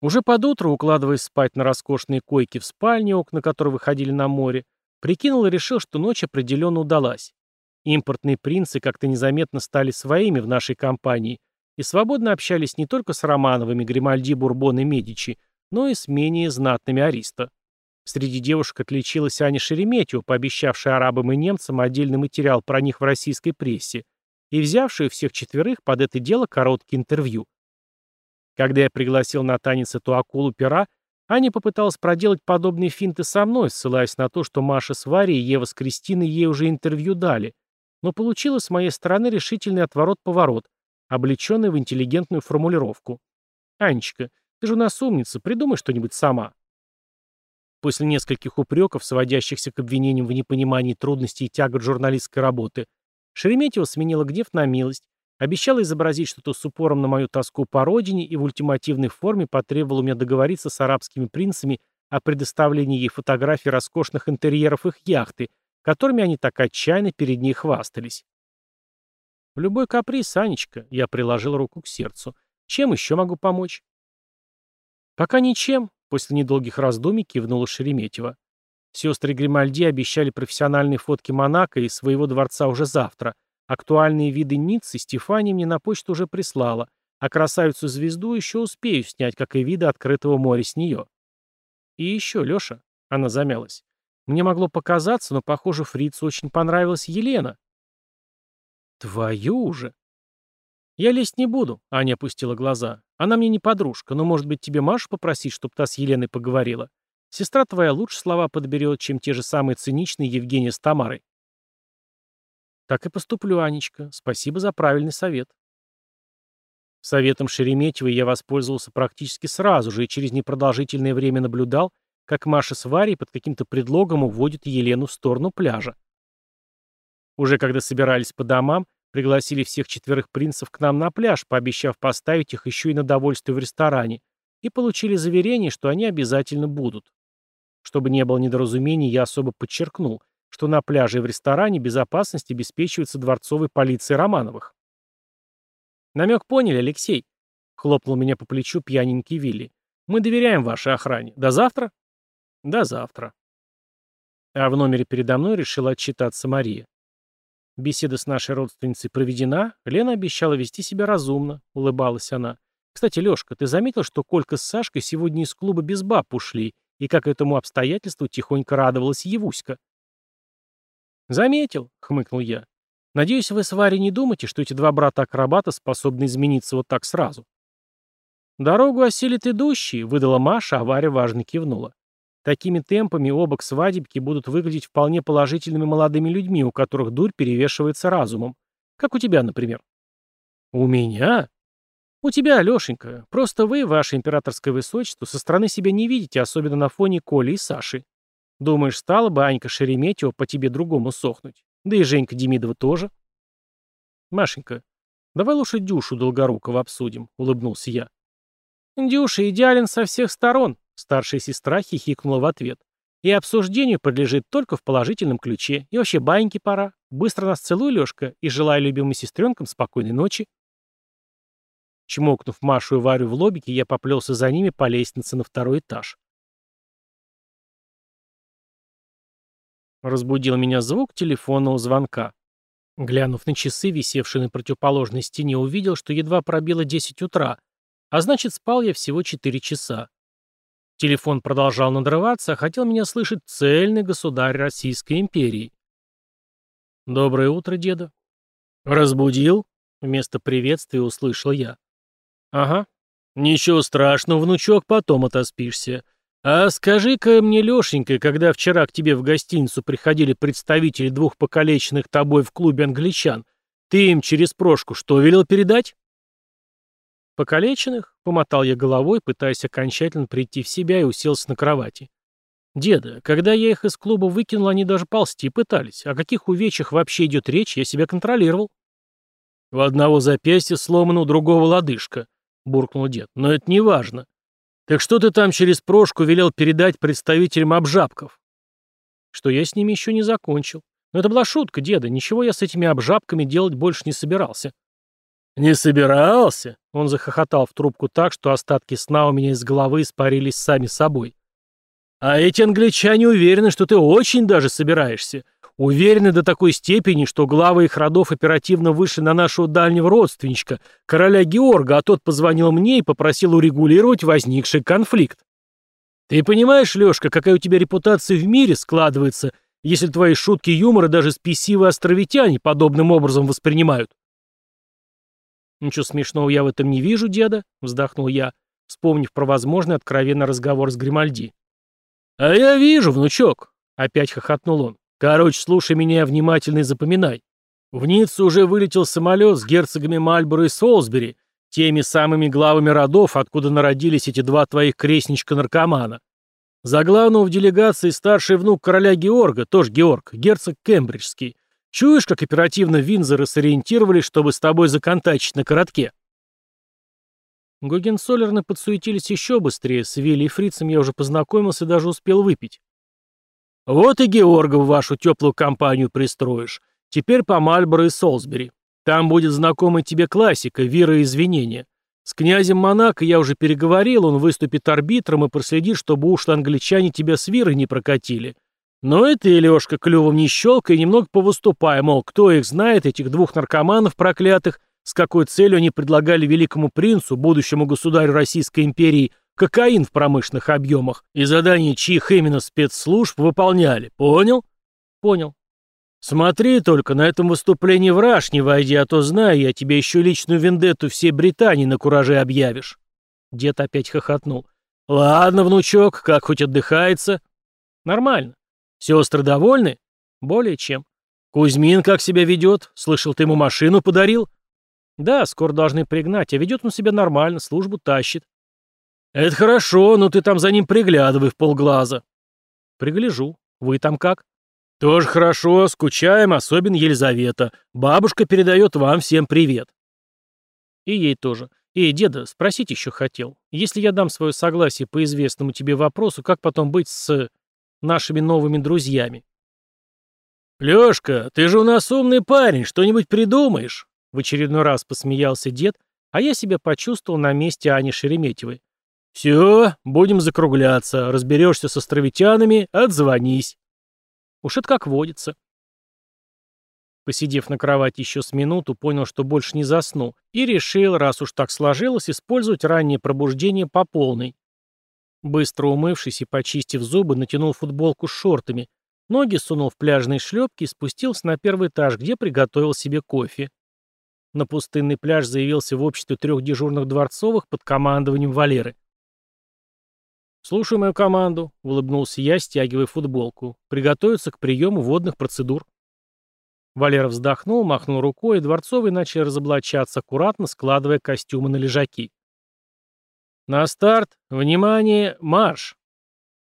Уже под утро, укладываясь спать на роскошные койки в спальне, окна которой выходили на море, прикинул и решил, что ночь определенно удалась. Импортные принцы как-то незаметно стали своими в нашей компании и свободно общались не только с Романовыми, Гримальди, Бурбон и Медичи, но и с менее знатными Ариста. Среди девушек отличилась Аня Шереметьева, пообещавшая арабам и немцам отдельный материал про них в российской прессе и взявшая всех четверых под это дело короткие интервью. Когда я пригласил на танец эту акулу пера, Аня попыталась проделать подобные финты со мной, ссылаясь на то, что Маша с Варей и Ева с Кристиной ей уже интервью дали. Но получилось с моей стороны решительный отворот-поворот, облеченный в интеллигентную формулировку. «Анечка, ты же у нас умница, придумай что-нибудь сама. После нескольких упреков, сводящихся к обвинениям в непонимании трудностей и тягот журналистской работы, Шереметьева сменила гнев на милость, обещала изобразить что-то с упором на мою тоску по родине и в ультимативной форме потребовала меня договориться с арабскими принцами о предоставлении ей фотографий роскошных интерьеров их яхты, которыми они так отчаянно перед ней хвастались. В любой каприз, Анечка, я приложил руку к сердцу. Чем еще могу помочь? Пока ничем, после недолгих раздумий кивнула Шереметьева. Сестры Гримальди обещали профессиональные фотки Монако и своего дворца уже завтра. Актуальные виды Ниццы Стефания мне на почту уже прислала, а красавицу-звезду еще успею снять, как и виды открытого моря с нее. И еще, Леша, она замялась. Мне могло показаться, но, похоже, фрицу очень понравилась Елена. Твою же! Я лезть не буду, Аня опустила глаза. Она мне не подружка, но, может быть, тебе Машу попросить, чтобы та с Еленой поговорила? Сестра твоя лучше слова подберет, чем те же самые циничные Евгения с Тамарой. Так и поступлю, Анечка. Спасибо за правильный совет. Советом Шереметьевой я воспользовался практически сразу же и через непродолжительное время наблюдал, как Маша с Варей под каким-то предлогом уводит Елену в сторону пляжа. Уже когда собирались по домам, пригласили всех четверых принцев к нам на пляж, пообещав поставить их еще и на довольствие в ресторане, и получили заверение, что они обязательно будут. Чтобы не было недоразумений, я особо подчеркнул, что на пляже и в ресторане безопасность обеспечивается дворцовой полицией Романовых. «Намек поняли, Алексей?» — хлопнул меня по плечу пьяненький Вилли. «Мы доверяем вашей охране. До завтра?» «До завтра». А в номере передо мной решила отчитаться Мария. Беседа с нашей родственницей проведена, Лена обещала вести себя разумно, улыбалась она. Кстати, Лешка, ты заметил, что Колька с Сашкой сегодня из клуба без баб ушли, и как этому обстоятельству тихонько радовалась Евуська? «Заметил», — хмыкнул я. «Надеюсь, вы с Варей не думаете, что эти два брата-акробата способны измениться вот так сразу?» «Дорогу осилит идущий», — выдала Маша, а Варя важно кивнула. Такими темпами оба к свадебке будут выглядеть вполне положительными молодыми людьми, у которых дурь перевешивается разумом. Как у тебя, например. У меня? У тебя, Лешенька. Просто вы, ваше императорское высочество, со стороны себя не видите, особенно на фоне Коли и Саши. Думаешь, стала бы Анька Шереметьева по тебе другому сохнуть? Да и Женька Демидова тоже. Машенька, давай лучше Дюшу Долгорукова обсудим, улыбнулся я. Дюша идеален со всех сторон, Старшая сестра хихикнула в ответ. И обсуждению подлежит только в положительном ключе. И вообще баньки пора. Быстро нас целуй, Лешка, и желаю любимым сестренкам спокойной ночи. Чмокнув Машу и Варю в лобике, я поплелся за ними по лестнице на второй этаж. Разбудил меня звук телефонного звонка. Глянув на часы, висевшие на противоположной стене, увидел, что едва пробило 10 утра, а значит, спал я всего 4 часа. Телефон продолжал надрываться, хотел меня слышать цельный государь Российской империи. «Доброе утро, деда». «Разбудил?» — вместо приветствия услышал я. «Ага. Ничего страшного, внучок, потом отоспишься. А скажи-ка мне, Лешенька, когда вчера к тебе в гостиницу приходили представители двух покалеченных тобой в клубе англичан, ты им через прошку что велел передать?» «Покалеченных?» — помотал я головой, пытаясь окончательно прийти в себя и уселся на кровати. «Деда, когда я их из клуба выкинул, они даже ползти пытались. О каких увечьях вообще идет речь, я себя контролировал». «У одного запястья сломано, у другого лодыжка», — буркнул дед. «Но это не важно. Так что ты там через прошку велел передать представителям обжабков?» «Что я с ними еще не закончил. Но это была шутка, деда. Ничего я с этими обжабками делать больше не собирался». «Не собирался?» Он захохотал в трубку так, что остатки сна у меня из головы испарились сами собой. «А эти англичане уверены, что ты очень даже собираешься. Уверены до такой степени, что главы их родов оперативно вышли на нашего дальнего родственничка, короля Георга, а тот позвонил мне и попросил урегулировать возникший конфликт. Ты понимаешь, Лешка, какая у тебя репутация в мире складывается, если твои шутки юмора даже спесивые островитяне подобным образом воспринимают?» «Ничего смешного я в этом не вижу, деда», — вздохнул я, вспомнив про возможный откровенный разговор с Гримальди. «А я вижу, внучок», — опять хохотнул он. «Короче, слушай меня внимательно и запоминай. В Ниццу уже вылетел самолет с герцогами Мальборо и Солсбери, теми самыми главами родов, откуда народились эти два твоих крестничка-наркомана. За главного в делегации старший внук короля Георга, тоже Георг, герцог Кембриджский. Чуешь, как оперативно Винзоры сориентировались, чтобы с тобой законтачить на коротке?» Гогенцоллерны подсуетились еще быстрее, с Вилли и Фрицем я уже познакомился и даже успел выпить. «Вот и Георга в вашу теплую компанию пристроишь. Теперь по Мальборо и Солсбери. Там будет знакомый тебе классика, вера и извинения. С князем Монако я уже переговорил, он выступит арбитром и проследит, чтобы ушло англичане тебя с вирой не прокатили. Но и ты, Лешка, клювом не щелкай и немного повыступай, мол, кто их знает, этих двух наркоманов проклятых, с какой целью они предлагали великому принцу, будущему государю Российской империи, кокаин в промышленных объемах, и задания чьих именно спецслужб выполняли. Понял? Понял. Смотри только, на этом выступлении враж не войди, а то знаю, я тебе еще личную вендетту всей Британии на кураже объявишь. Дед опять хохотнул. Ладно, внучок, как хоть отдыхается? Нормально. Сестры довольны? Более чем. Кузьмин как себя ведет? Слышал, ты ему машину подарил? Да, скоро должны пригнать, а ведет он себя нормально, службу тащит. Это хорошо, но ты там за ним приглядывай в полглаза. Пригляжу. Вы там как? «Тоже хорошо, скучаем, особенно Елизавета. Бабушка передает вам всем привет». И ей тоже. «Эй, деда, спросить еще хотел. Если я дам свое согласие по известному тебе вопросу, как потом быть с нашими новыми друзьями?» «Лешка, ты же у нас умный парень, что-нибудь придумаешь?» В очередной раз посмеялся дед, а я себя почувствовал на месте Ани Шереметьевой. «Все, будем закругляться. Разберешься с островитянами, отзвонись». Уж это как водится. Посидев на кровати еще с минуту, понял, что больше не засну, и решил, раз уж так сложилось, использовать раннее пробуждение по полной. Быстро умывшись и почистив зубы, натянул футболку с шортами, ноги сунул в пляжные шлепки и спустился на первый этаж, где приготовил себе кофе. На пустынный пляж заявился в обществе трех дежурных дворцовых под командованием Валеры. «Слушаю мою команду», — улыбнулся я, стягивая футболку. «Приготовиться к приему водных процедур». Валера вздохнул, махнул рукой, и Дворцовый начал разоблачаться, аккуратно складывая костюмы на лежаки. «На старт! Внимание! Марш!»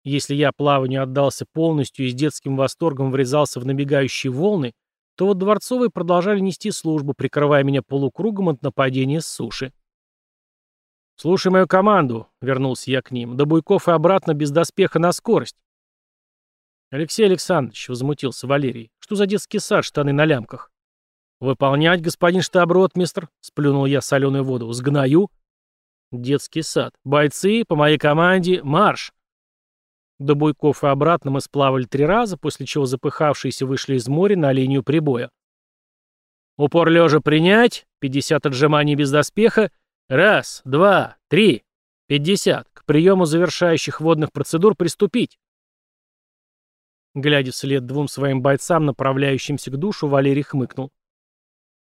Если я плаванию отдался полностью и с детским восторгом врезался в набегающие волны, то вот Дворцовые продолжали нести службу, прикрывая меня полукругом от нападения с суши. «Слушай мою команду», — вернулся я к ним. «До Буйков и обратно без доспеха на скорость». «Алексей Александрович», — возмутился Валерий, — «что за детский сад, штаны на лямках?» «Выполнять, господин штаб-ротмистр», — сплюнул я соленую воду, — «сгною». «Детский сад. Бойцы, по моей команде, марш!» До Буйков и обратно мы сплавали три раза, после чего запыхавшиеся вышли из моря на линию прибоя. «Упор лежа принять, 50 отжиманий без доспеха Раз, два, три, пятьдесят. К приему завершающих водных процедур приступить. Глядя вслед двум своим бойцам, направляющимся к душу, Валерий хмыкнул.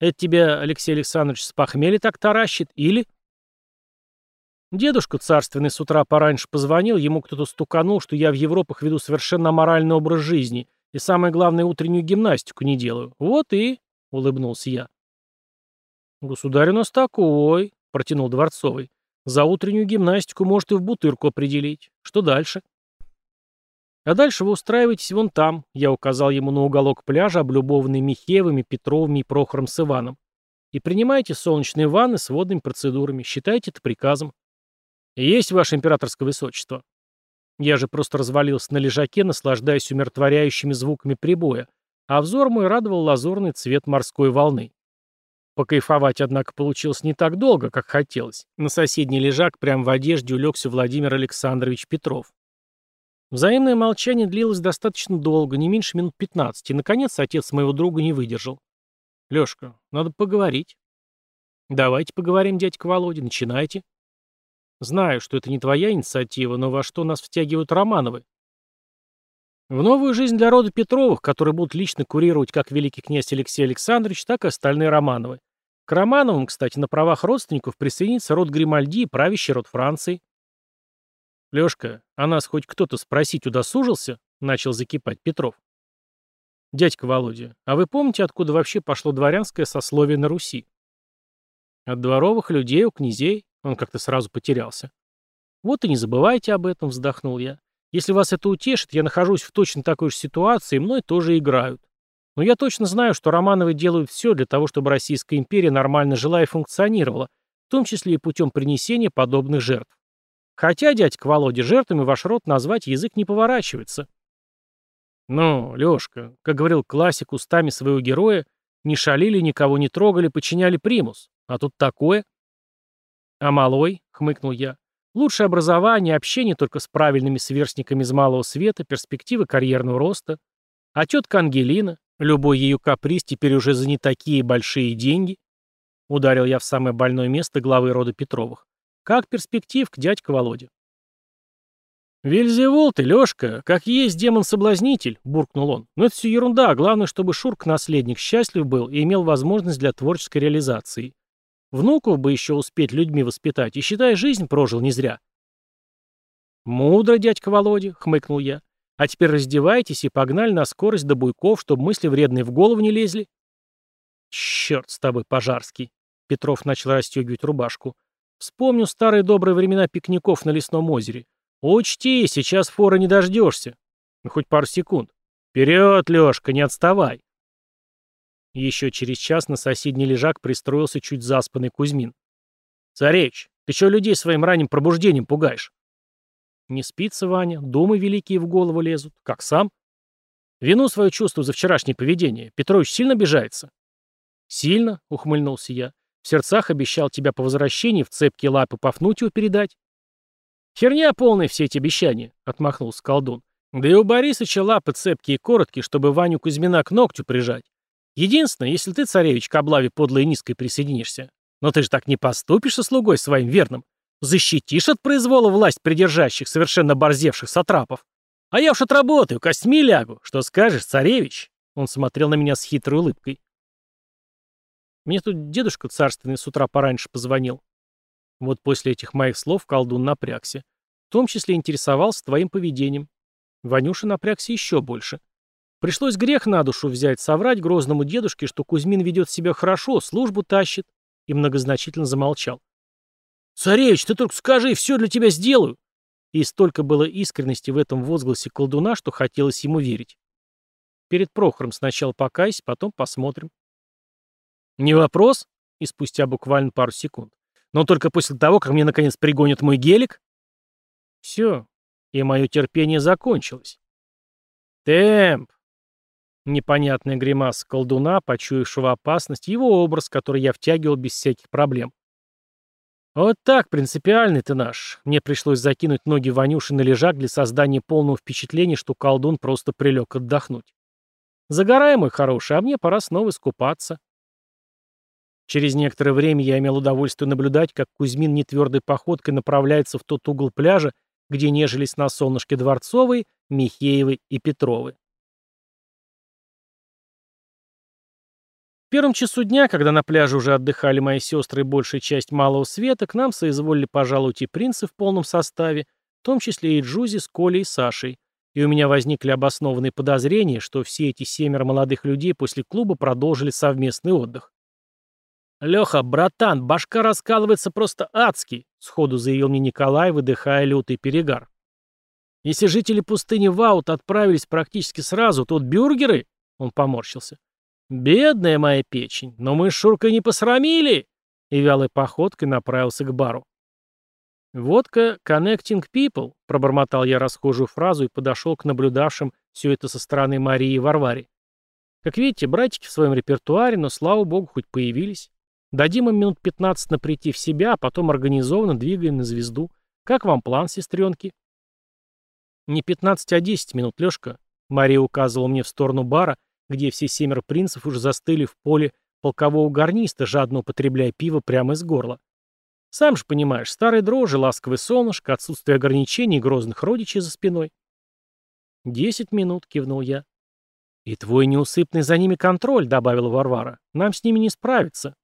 «Это тебя, Алексей Александрович, с похмелья так таращит? Или...» Дедушка царственный с утра пораньше позвонил, ему кто-то стуканул, что я в Европах веду совершенно аморальный образ жизни и, самое главное, утреннюю гимнастику не делаю. Вот и... — улыбнулся я. «Государь у нас такой», — протянул Дворцовый. «За утреннюю гимнастику может и в бутырку определить. Что дальше?» «А дальше вы устраиваетесь вон там», — я указал ему на уголок пляжа, облюбованный Михеевыми, Петровыми и Прохором с Иваном. «И принимайте солнечные ванны с водными процедурами. Считайте это приказом». «Есть, ваше императорское высочество». Я же просто развалился на лежаке, наслаждаясь умиротворяющими звуками прибоя, а взор мой радовал лазурный цвет морской волны. Покайфовать, однако, получилось не так долго, как хотелось. На соседний лежак прямо в одежде улегся Владимир Александрович Петров. Взаимное молчание длилось достаточно долго, не меньше минут 15, и, наконец, отец моего друга не выдержал. «Лешка, надо поговорить». «Давайте поговорим, дядька Володя, начинайте». «Знаю, что это не твоя инициатива, но во что нас втягивают Романовы?» В новую жизнь для рода Петровых, которые будут лично курировать как великий князь Алексей Александрович, так и остальные Романовы. К Романовым, кстати, на правах родственников присоединится род Гримальди и правящий род Франции. «Лешка, а нас хоть кто-то спросить удосужился?» — начал закипать Петров. «Дядька Володя, а вы помните, откуда вообще пошло дворянское сословие на Руси?» «От дворовых людей у князей», — он как-то сразу потерялся. «Вот и не забывайте об этом», — вздохнул я. Если вас это утешит, я нахожусь в точно такой же ситуации, и мной тоже играют. Но я точно знаю, что Романовы делают все для того, чтобы Российская империя нормально жила и функционировала, в том числе и путем принесения подобных жертв. Хотя, дядька Володя, жертвами ваш род назвать язык не поворачивается. Ну, Лёшка, как говорил классик устами своего героя, не шалили, никого не трогали, подчиняли примус. А тут такое. А малой, хмыкнул я, лучшее образование, общение только с правильными сверстниками из малого света, перспективы карьерного роста. А тетка Ангелина, любой ее каприз теперь уже за не такие большие деньги. Ударил я в самое больное место главы рода Петровых. Как перспективка, дядька Володя. «Вельзевул ты, Лёшка, как есть демон-соблазнитель», — буркнул он. «Но это все ерунда, главное, чтобы Шурк-наследник счастлив был и имел возможность для творческой реализации. Внуков бы еще успеть людьми воспитать, и, считай, жизнь прожил не зря». «Мудро, дядька Володя», — хмыкнул я. «А теперь раздевайтесь и погнали на скорость до буйков, чтобы мысли вредные в голову не лезли». «Черт с тобой, Пожарский!» — Петров начал расстегивать рубашку. «Вспомню старые добрые времена пикников на лесном озере. «Учти, сейчас форы не дождешься. Ну, хоть пару секунд. Вперед, Лешка, не отставай!» Еще через час на соседний лежак пристроился чуть заспанный Кузьмин. «Царевич, ты что людей своим ранним пробуждением пугаешь?» «Не спится, Ваня, думы великие в голову лезут. Как сам?» «Вину свое чувство за вчерашнее поведение. Петрович сильно обижается?» «Сильно», — ухмыльнулся я. «В сердцах обещал тебя по возвращении в цепкие лапы Пафнутию передать». «Херня полная все эти обещания», — отмахнулся колдун. «Да и у Борисыча лапы цепкие и короткие, чтобы Ваню Кузьмина к ногтю прижать. Единственное, если ты, царевич, к облаве подлой и низкой присоединишься. Но ты же так не поступишь со слугой своим верным. Защитишь от произвола власть придержащих, совершенно борзевших сатрапов. А я уж отработаю, костьми лягу. Что скажешь, царевич?» Он смотрел на меня с хитрой улыбкой. Мне тут дедушка царственный с утра пораньше позвонил. Вот после этих моих слов колдун напрягся. В том числе интересовался твоим поведением. Ванюша напрягся еще больше. Пришлось грех на душу взять, соврать грозному дедушке, что Кузьмин ведет себя хорошо, службу тащит, и многозначительно замолчал. «Царевич, ты только скажи, все для тебя сделаю!» И столько было искренности в этом возгласе колдуна, что хотелось ему верить. Перед Прохором сначала покайся, потом посмотрим. «Не вопрос?» И спустя буквально пару секунд. Но только после того, как мне наконец пригонят мой гелик? Все. И мое терпение закончилось. Темп. Непонятная гримаса колдуна, почуявшего опасность, его образ, который я втягивал без всяких проблем. Вот так, принципиальный ты наш. Мне пришлось закинуть ноги Ванюши на лежак для создания полного впечатления, что колдун просто прилег отдохнуть. Загорай, мой хороший, а мне пора снова искупаться. Через некоторое время я имел удовольствие наблюдать, как Кузьмин нетвердой походкой направляется в тот угол пляжа, где нежились на солнышке Дворцовой, Михеевой и Петровы. В первом часу дня, когда на пляже уже отдыхали мои сестры и большая часть малого света, к нам соизволили пожаловать и принцы в полном составе, в том числе и Джузи с Колей и Сашей, и у меня возникли обоснованные подозрения, что все эти семеро молодых людей после клуба продолжили совместный отдых. «Леха, братан, башка раскалывается просто адски», — сходу заявил мне Николай, выдыхая лютый перегар. «Если жители пустыни Ваут отправились практически сразу, тут бюргеры...» — он поморщился. «Бедная моя печень, но мы с Шуркой не посрамили!» И вялой походкой направился к бару. «Водка connecting people», — пробормотал я расхожую фразу и подошел к наблюдавшим все это со стороны Марии и Варваре. Как видите, братики в своем репертуаре, но, слава богу, хоть появились. Дадим им минут 15 на прийти в себя, а потом организованно двигаем на звезду. Как вам план, сестренки? Не 15, а 10 минут, Лешка. Мария указывала мне в сторону бара, где все семеро принцев уже застыли в поле полкового гарниста, жадно употребляя пиво прямо из горла. Сам же понимаешь, старые дрожжи, ласковое солнышко, отсутствие ограничений и грозных родичей за спиной. «Десять минут», — кивнул я. «И твой неусыпный за ними контроль», — добавила Варвара. «Нам с ними не справиться».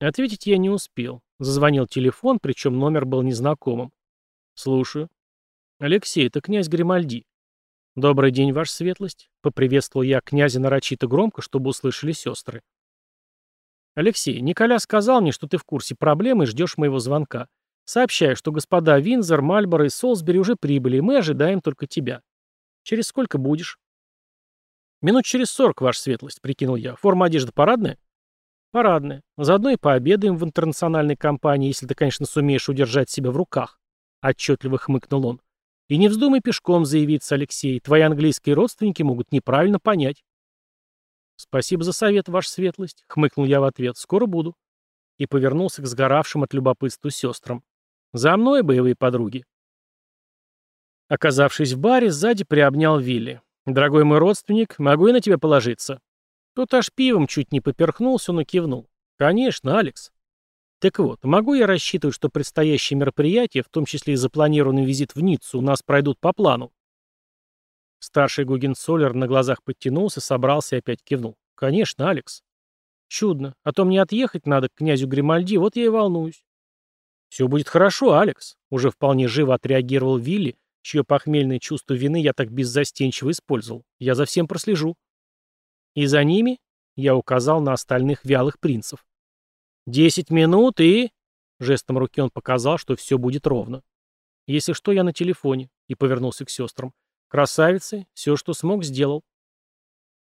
Ответить я не успел. Зазвонил телефон, причем номер был незнакомым. «Слушаю». «Алексей, это князь Гримальди». «Добрый день, ваша светлость», — поприветствовал я князя нарочито громко, чтобы услышали сестры. «Алексей, Николя сказал мне, что ты в курсе проблемы и ждешь моего звонка. Сообщаю, что господа Винзор, Мальборо и Солсбери уже прибыли, и мы ожидаем только тебя. Через сколько будешь? Минут через сорок, ваша светлость, прикинул я. Форма одежды парадная? Парадная. Заодно и пообедаем в интернациональной компании, если ты, конечно, сумеешь удержать себя в руках. Отчетливо хмыкнул он. И не вздумай пешком заявиться, Алексей. Твои английские родственники могут неправильно понять. Спасибо за совет, ваша светлость, хмыкнул я в ответ. Скоро буду. И повернулся к сгоравшим от любопытства сестрам. За мной, боевые подруги. Оказавшись в баре, сзади приобнял Вилли. «Дорогой мой родственник, могу я на тебя положиться?» Тот аж пивом чуть не поперхнулся, но кивнул. «Конечно, Алекс». Так вот, могу я рассчитывать, что предстоящие мероприятия, в том числе и запланированный визит в Ниццу, у нас пройдут по плану? Старший Гугенцоллер на глазах подтянулся, собрался и опять кивнул. «Конечно, Алекс». «Чудно. А то мне отъехать надо к князю Гримальди, вот я и волнуюсь. «Все будет хорошо, Алекс», — уже вполне живо отреагировал Вилли, чье похмельное чувство вины я так беззастенчиво использовал. «Я за всем прослежу». «И за ними?» — я указал на остальных вялых принцев. «Десять минут и...» — жестом руки он показал, что все будет ровно. «Если что, я на телефоне», — и повернулся к сестрам. «Красавицы, все, что смог, сделал».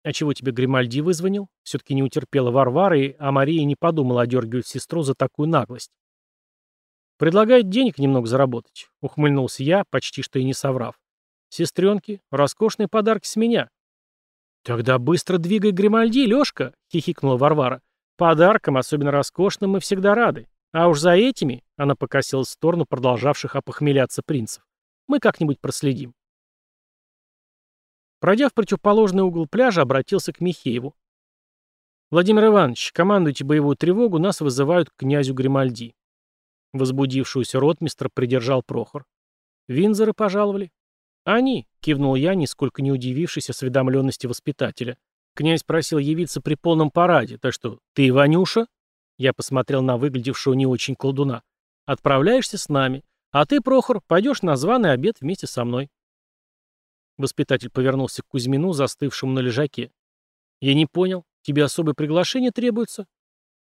«А чего тебе Гримальди вызвонил?» Все-таки не утерпела Варвара, и а Мария не подумала одергивать сестру за такую наглость. «Предлагает денег немного заработать», — ухмыльнулся я, почти что и не соврав. «Сестренки, роскошные подарки с меня». «Тогда быстро двигай Гримальди, Лешка», — хихикнула Варвара. «Подаркам, особенно роскошным, мы всегда рады. А уж за этими», — она покосилась в сторону продолжавших опохмеляться принцев, — «мы как-нибудь проследим». Пройдя в противоположный угол пляжа, обратился к Михееву. «Владимир Иванович, командуйте боевую тревогу, нас вызывают к князю Гримальди». Возбудившуюся ротмистр придержал Прохор. «Винзоры пожаловали?» «Они», — кивнул я, нисколько не удивившись осведомленности воспитателя. «Князь просил явиться при полном параде, так что ты, Ванюша?» Я посмотрел на выглядевшего не очень колдуна. «Отправляешься с нами, а ты, Прохор, пойдешь на званый обед вместе со мной». Воспитатель повернулся к Кузьмину, застывшему на лежаке. «Я не понял. Тебе особое приглашение требуется?»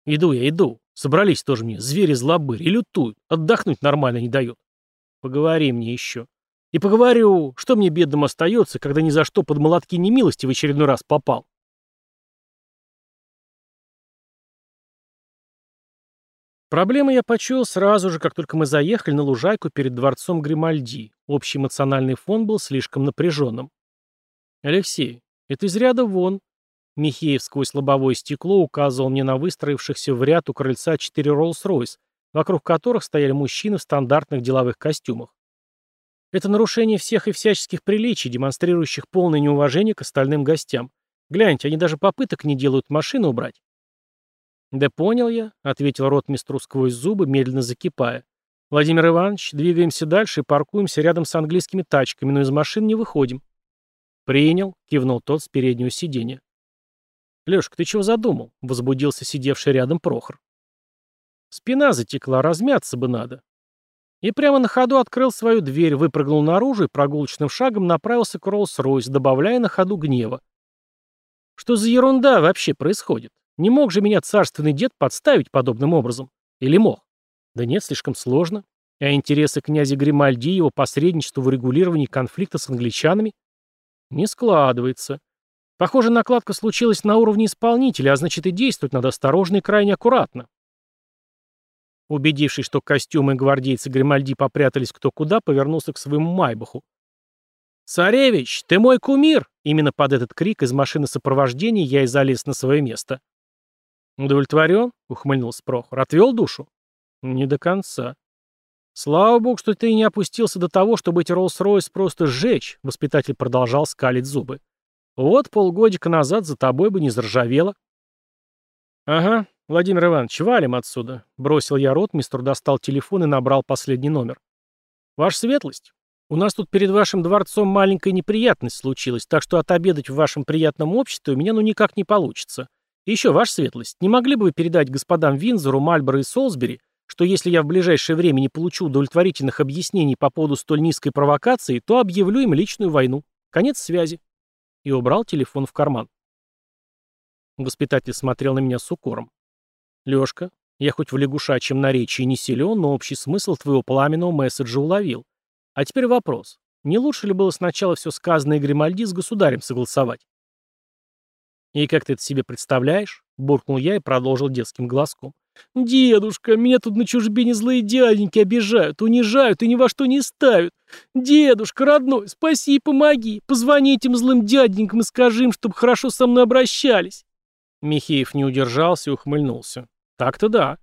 «Иду я, иду. Собрались тоже мне, звери-злобырь, и лютуют, отдохнуть нормально не дают. Поговори мне еще. И поговорю, что мне бедным остается, когда ни за что под молотки немилости в очередной раз попал. Проблемы я почуял сразу же, как только мы заехали на лужайку перед дворцом Гримальди. Общий эмоциональный фон был слишком напряженным. «Алексей, это из ряда вон», Михеев сквозь лобовое стекло указывал мне на выстроившихся в ряд у крыльца четыре Роллс-Ройс, вокруг которых стояли мужчины в стандартных деловых костюмах. Это нарушение всех и всяческих приличий, демонстрирующих полное неуважение к остальным гостям. Гляньте, они даже попыток не делают машину убрать. «Да понял я», — ответил ротмистру сквозь зубы, медленно закипая. «Владимир Иванович, двигаемся дальше и паркуемся рядом с английскими тачками, но из машин не выходим». «Принял», — кивнул тот с переднего сиденья. «Лешка, ты чего задумал?» — возбудился сидевший рядом Прохор. Спина затекла, размяться бы надо. И прямо на ходу открыл свою дверь, выпрыгнул наружу и прогулочным шагом направился к Роллс-Ройс, добавляя на ходу гнева. Что за ерунда вообще происходит? Не мог же меня царственный дед подставить подобным образом? Или мог? Да нет, слишком сложно. А интересы князя Гримальди и его посредничество в регулировании конфликта с англичанами? Не складывается. Похоже, накладка случилась на уровне исполнителя, а значит и действовать надо осторожно и крайне аккуратно. Убедившись, что костюмы гвардейцы Гримальди попрятались кто куда, повернулся к своему Майбаху. «Царевич, ты мой кумир!» Именно под этот крик из машины сопровождения я и залез на свое место. «Удовлетворен?» — ухмыльнулся Прохор. «Отвел душу?» «Не до конца». «Слава богу, что ты не опустился до того, чтобы эти Роллс-Ройс просто сжечь», — воспитатель продолжал скалить зубы. Вот полгодика назад за тобой бы не заржавело. Ага, Владимир Иванович, валим отсюда. Бросил я рот, мистер достал телефон и набрал последний номер. Ваша светлость, у нас тут перед вашим дворцом маленькая неприятность случилась, так что отобедать в вашем приятном обществе у меня ну никак не получится. Еще, ваша светлость, не могли бы вы передать господам Винзору, Мальборо и Солсбери, что если я в ближайшее время не получу удовлетворительных объяснений по поводу столь низкой провокации, то объявлю им личную войну. Конец связи и убрал телефон в карман. Воспитатель смотрел на меня с укором. «Лёшка, Я хоть в лягушачьем наречии не силен, но общий смысл твоего пламенного месседжа уловил. А теперь вопрос. Не лучше ли было сначала все сказанное Гримальди с государем согласовать? «И как ты это себе представляешь?» — буркнул я и продолжил детским глазком. «Дедушка, меня тут на чужбине злые дяденьки обижают, унижают и ни во что не ставят. Дедушка, родной, спаси и помоги. Позвони этим злым дяденькам и скажи им, чтобы хорошо со мной обращались». Михеев не удержался и ухмыльнулся. «Так-то да».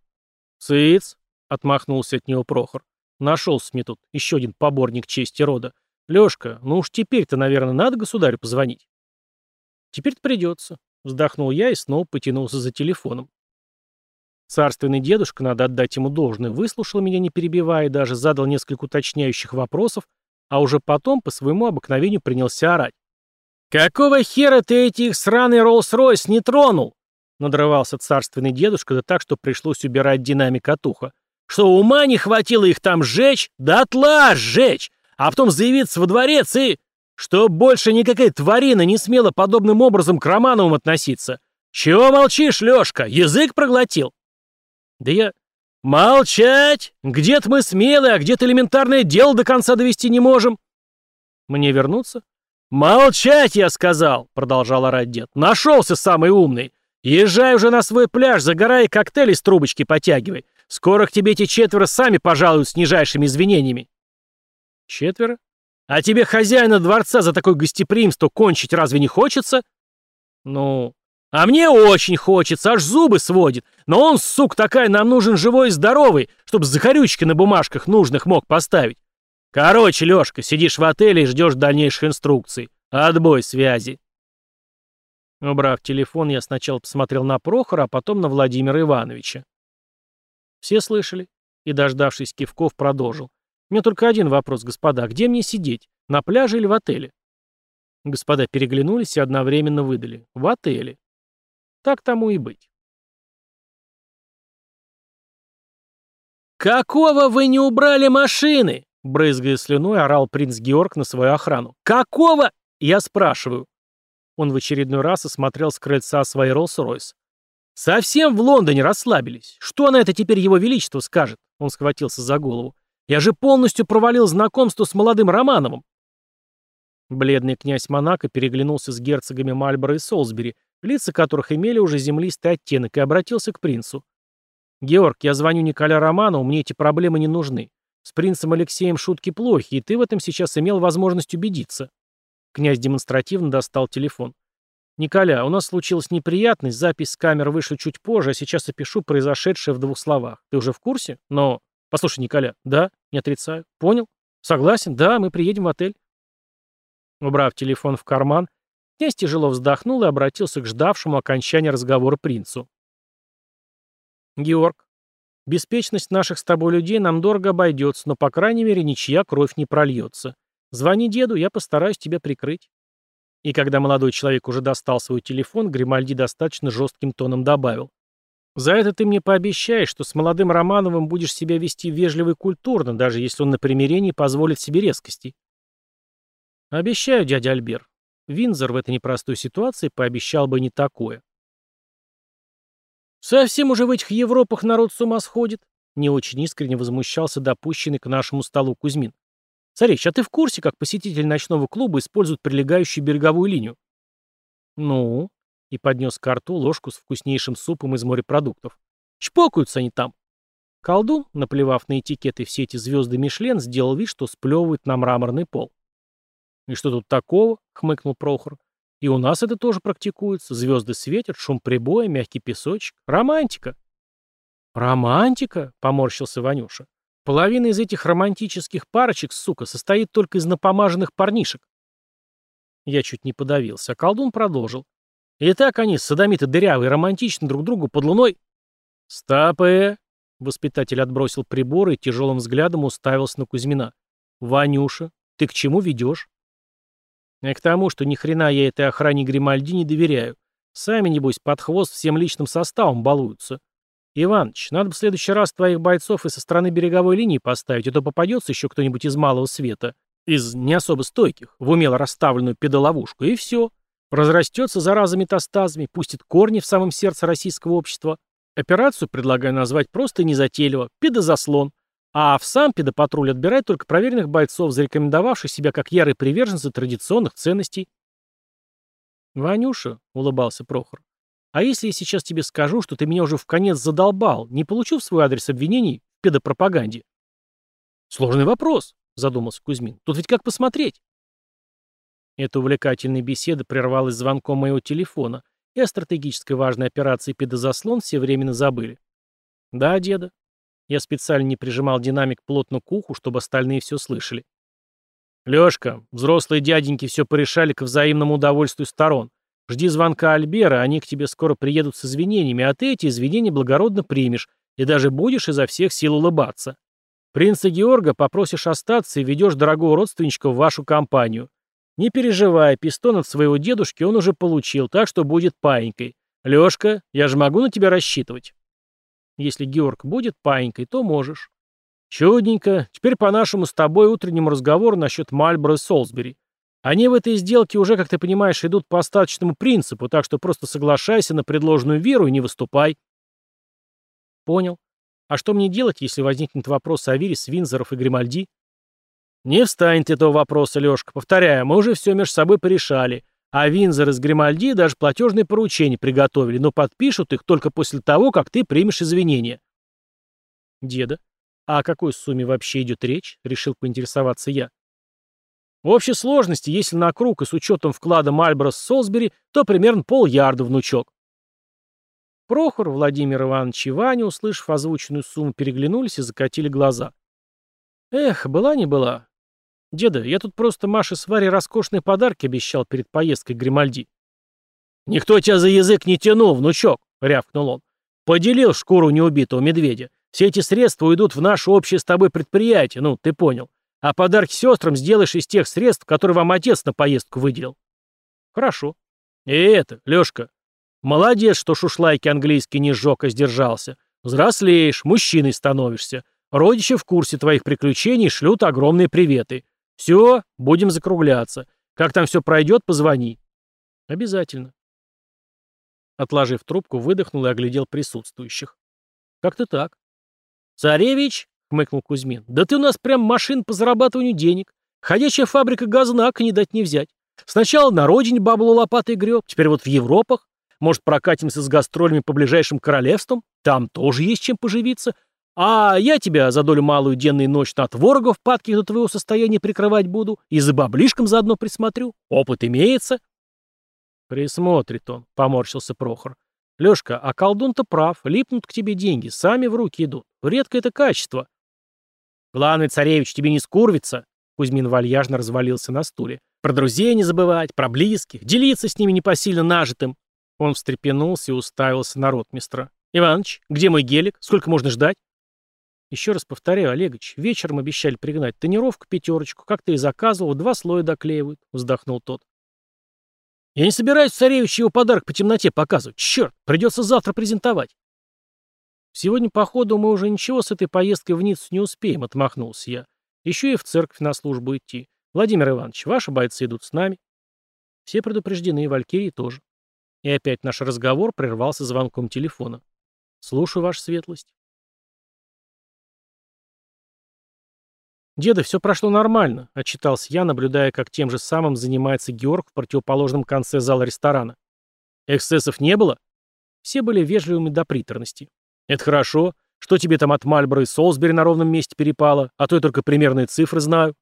«Цыц!» — отмахнулся от него Прохор. «Нашелся мне тут еще один поборник чести рода. Лешка, ну уж теперь-то, наверное, надо государю позвонить». «Теперь-то придется», — вздохнул я и снова потянулся за телефоном. Царственный дедушка, надо отдать ему должное, выслушал меня, не перебивая, и даже задал несколько уточняющих вопросов, а уже потом по своему обыкновению принялся орать. «Какого хера ты этих сраный Роллс-Ройс не тронул?» Надрывался царственный дедушка, да так, что пришлось убирать динамик от уха. «Что, ума не хватило их там сжечь? Да отла сжечь! А потом заявиться во дворец и...» Что больше никакая тварина не смела подобным образом к Романовым относиться. Чего молчишь, Лёшка? Язык проглотил? Да я... Молчать! Где-то мы смелые, а где-то элементарное дело до конца довести не можем. Мне вернуться? Молчать, я сказал, продолжал орать дед. Нашелся самый умный. Езжай уже на свой пляж, загорай коктейли с трубочки потягивай. Скоро к тебе эти четверо сами пожалуют с нижайшими извинениями. Четверо? А тебе хозяина дворца за такое гостеприимство кончить разве не хочется? Ну, а мне очень хочется, аж зубы сводит. Но он, сук, такая, нам нужен живой и здоровый, чтобы захарючки на бумажках нужных мог поставить. Короче, Лёшка, сидишь в отеле и ждешь дальнейших инструкций. Отбой связи. Убрав телефон, я сначала посмотрел на Прохора, а потом на Владимира Ивановича. Все слышали? И, дождавшись кивков, продолжил. Мне только один вопрос, господа. Где мне сидеть? На пляже или в отеле? Господа переглянулись и одновременно выдали. В отеле. Так тому и быть. «Какого вы не убрали машины?» Брызгая слюной, орал принц Георг на свою охрану. «Какого?» Я спрашиваю. Он в очередной раз осмотрел с крыльца свой Роллс-Ройс. «Совсем в Лондоне расслабились. Что на это теперь его величество скажет?» Он схватился за голову. Я же полностью провалил знакомство с молодым Романовым. Бледный князь Монако переглянулся с герцогами Мальборо и Солсбери, лица которых имели уже землистый оттенок, и обратился к принцу. «Георг, я звоню Николя Романову, мне эти проблемы не нужны. С принцем Алексеем шутки плохи, и ты в этом сейчас имел возможность убедиться». Князь демонстративно достал телефон. «Николя, у нас случилась неприятность, запись с камер вышла чуть позже, а сейчас опишу произошедшее в двух словах. Ты уже в курсе? Но «Послушай, Николя, да, не отрицаю. Понял? Согласен? Да, мы приедем в отель». Убрав телефон в карман, князь тяжело вздохнул и обратился к ждавшему окончания разговора принцу. «Георг, беспечность наших с тобой людей нам дорого обойдется, но, по крайней мере, ничья кровь не прольется. Звони деду, я постараюсь тебя прикрыть». И когда молодой человек уже достал свой телефон, Гримальди достаточно жестким тоном добавил. За это ты мне пообещаешь, что с молодым Романовым будешь себя вести вежливо и культурно, даже если он на примирении позволит себе резкости. Обещаю, дядя Альбер. Винзор в этой непростой ситуации пообещал бы не такое. Совсем уже в этих Европах народ с ума сходит. Не очень искренне возмущался допущенный к нашему столу Кузьмин. Царевич, а ты в курсе, как посетители ночного клуба используют прилегающую береговую линию? Ну, и поднес к рту ложку с вкуснейшим супом из морепродуктов. Чпокаются они там. Колдун, наплевав на этикеты все эти звезды Мишлен, сделал вид, что сплевывает на мраморный пол. «И что тут такого?» — хмыкнул Прохор. «И у нас это тоже практикуется. Звезды светят, шум прибоя, мягкий песочек. Романтика!» «Романтика?» — поморщился Ванюша. «Половина из этих романтических парочек, сука, состоит только из напомаженных парнишек». Я чуть не подавился, а колдун продолжил. И так они, садомиты дырявые, романтично друг другу под луной. «Стопэ!» — воспитатель отбросил приборы и тяжелым взглядом уставился на Кузьмина. «Ванюша, ты к чему ведешь?» «А к тому, что ни хрена я этой охране Гримальди не доверяю. Сами, небось, под хвост всем личным составом балуются. Иваныч, надо бы в следующий раз твоих бойцов и со стороны береговой линии поставить, а то попадется еще кто-нибудь из малого света, из не особо стойких, в умело расставленную педоловушку, и все. Разрастется зараза метастазами, пустит корни в самом сердце российского общества. Операцию предлагаю назвать просто незатейливо – педозаслон. А в сам педопатруль отбирает только проверенных бойцов, зарекомендовавших себя как ярые приверженцы традиционных ценностей. «Ванюша», — улыбался Прохор, — «а если я сейчас тебе скажу, что ты меня уже в конец задолбал, не получив свой адрес обвинений в педопропаганде?» «Сложный вопрос», — задумался Кузьмин. «Тут ведь как посмотреть?» Эта увлекательная беседа прервалась звонком моего телефона, и о стратегической важной операции «Педозаслон» все временно забыли. «Да, деда». Я специально не прижимал динамик плотно к уху, чтобы остальные все слышали. «Лёшка, взрослые дяденьки все порешали к взаимному удовольствию сторон. Жди звонка Альбера, они к тебе скоро приедут с извинениями, а ты эти извинения благородно примешь и даже будешь изо всех сил улыбаться. Принца Георга попросишь остаться и ведешь дорогого родственничка в вашу компанию. Не переживай, пистон от своего дедушки он уже получил, так что будет паинькой. Лёшка, я же могу на тебя рассчитывать?» Если Георг будет паинькой, то можешь. Чудненько. Теперь по нашему с тобой утреннему разговору насчет Мальборо и Солсбери. Они в этой сделке уже, как ты понимаешь, идут по остаточному принципу, так что просто соглашайся на предложенную веру и не выступай. Понял. А что мне делать, если возникнет вопрос о Вирис, Винзоров и Гримальди? Не встанет этого вопроса, Лешка. Повторяю, мы уже все между собой порешали. А Винзор из Гримальди даже платежные поручения приготовили, но подпишут их только после того, как ты примешь извинения. Деда, а о какой сумме вообще идет речь? Решил поинтересоваться я. В общей сложности, если на круг и с учетом вклада Мальборо с Солсбери, то примерно полярда, внучок. Прохор, Владимир Иванович и Ваня, услышав озвученную сумму, переглянулись и закатили глаза. Эх, была не была. Деда, я тут просто Маше с Варей роскошные подарки обещал перед поездкой к Гримальди. Никто тебя за язык не тянул, внучок, рявкнул он. Поделил шкуру неубитого медведя. Все эти средства уйдут в наше общее с тобой предприятие, ну, ты понял. А подарки сестрам сделаешь из тех средств, которые вам отец на поездку выделил. Хорошо. И это, Лешка, молодец, что шушлайки английский не сжег, а сдержался. Взрослеешь, мужчиной становишься. Родичи в курсе твоих приключений шлют огромные приветы. Все, будем закругляться. Как там все пройдет, позвони. Обязательно. Отложив трубку, выдохнул и оглядел присутствующих. Как-то так. «Царевич», — хмыкнул Кузьмин, — «да ты у нас прям машин по зарабатыванию денег. Ходячая фабрика газнака не дать не взять. Сначала на родине бабло лопатой греб, теперь вот в Европах. Может, прокатимся с гастролями по ближайшим королевствам? Там тоже есть чем поживиться. А я тебя за долю малую денно и ночно от ворогов до твоего состояния прикрывать буду и за баблишком заодно присмотрю. Опыт имеется». «Присмотрит он», — поморщился Прохор. Лёшка, а колдун-то прав, липнут к тебе деньги, сами в руки идут. Редко это качество. Главный царевич тебе не скурвится. Кузьмин вальяжно развалился на стуле. Про друзей не забывать, про близких, делиться с ними непосильно нажитым. Он встрепенулся и уставился на ротмистра. «Иваныч, где мой гелик? Сколько можно ждать?» «Еще раз повторяю, Олегович, вечером обещали пригнать тонировку пятерочку, как ты и заказывал, два слоя доклеивают», — вздохнул тот. Я не собираюсь царевичу его подарок по темноте показывать. Черт, придется завтра презентовать. Сегодня, походу, мы уже ничего с этой поездкой в Ниццу не успеем, отмахнулся я. Еще и в церковь на службу идти. Владимир Иванович, ваши бойцы идут с нами. Все предупреждены, и Валькирии тоже. И опять наш разговор прервался звонком телефона. Слушаю, ваша светлость. «Деда, все прошло нормально», — отчитался я, наблюдая, как тем же самым занимается Георг в противоположном конце зала ресторана. «Эксцессов не было?» Все были вежливыми до приторности. «Это хорошо. Что тебе там от Мальборо и Солсбери на ровном месте перепало? А то я только примерные цифры знаю».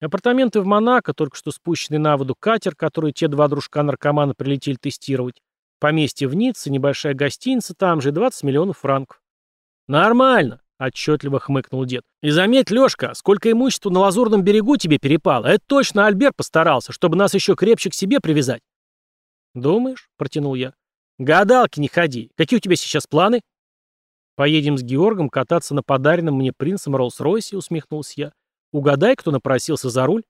Апартаменты в Монако, только что спущенный на воду катер, который те два дружка-наркомана прилетели тестировать. Поместье в Ницце, небольшая гостиница, там же 20 миллионов франков. «Нормально. Отчетливо хмыкнул дед. И заметь, Лешка, сколько имущества на Лазурном берегу тебе перепало. Это точно Альберт постарался, чтобы нас еще крепче к себе привязать. Думаешь? Протянул я. Гадалки не ходи. Какие у тебя сейчас планы? Поедем с Георгом кататься на подаренном мне принцем Роллс-Ройсе, усмехнулся я. Угадай, кто напросился за руль.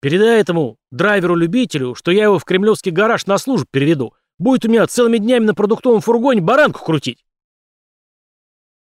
Передай этому драйверу-любителю, что я его в кремлевский гараж на службу переведу. Будет у меня целыми днями на продуктовом фургоне баранку крутить.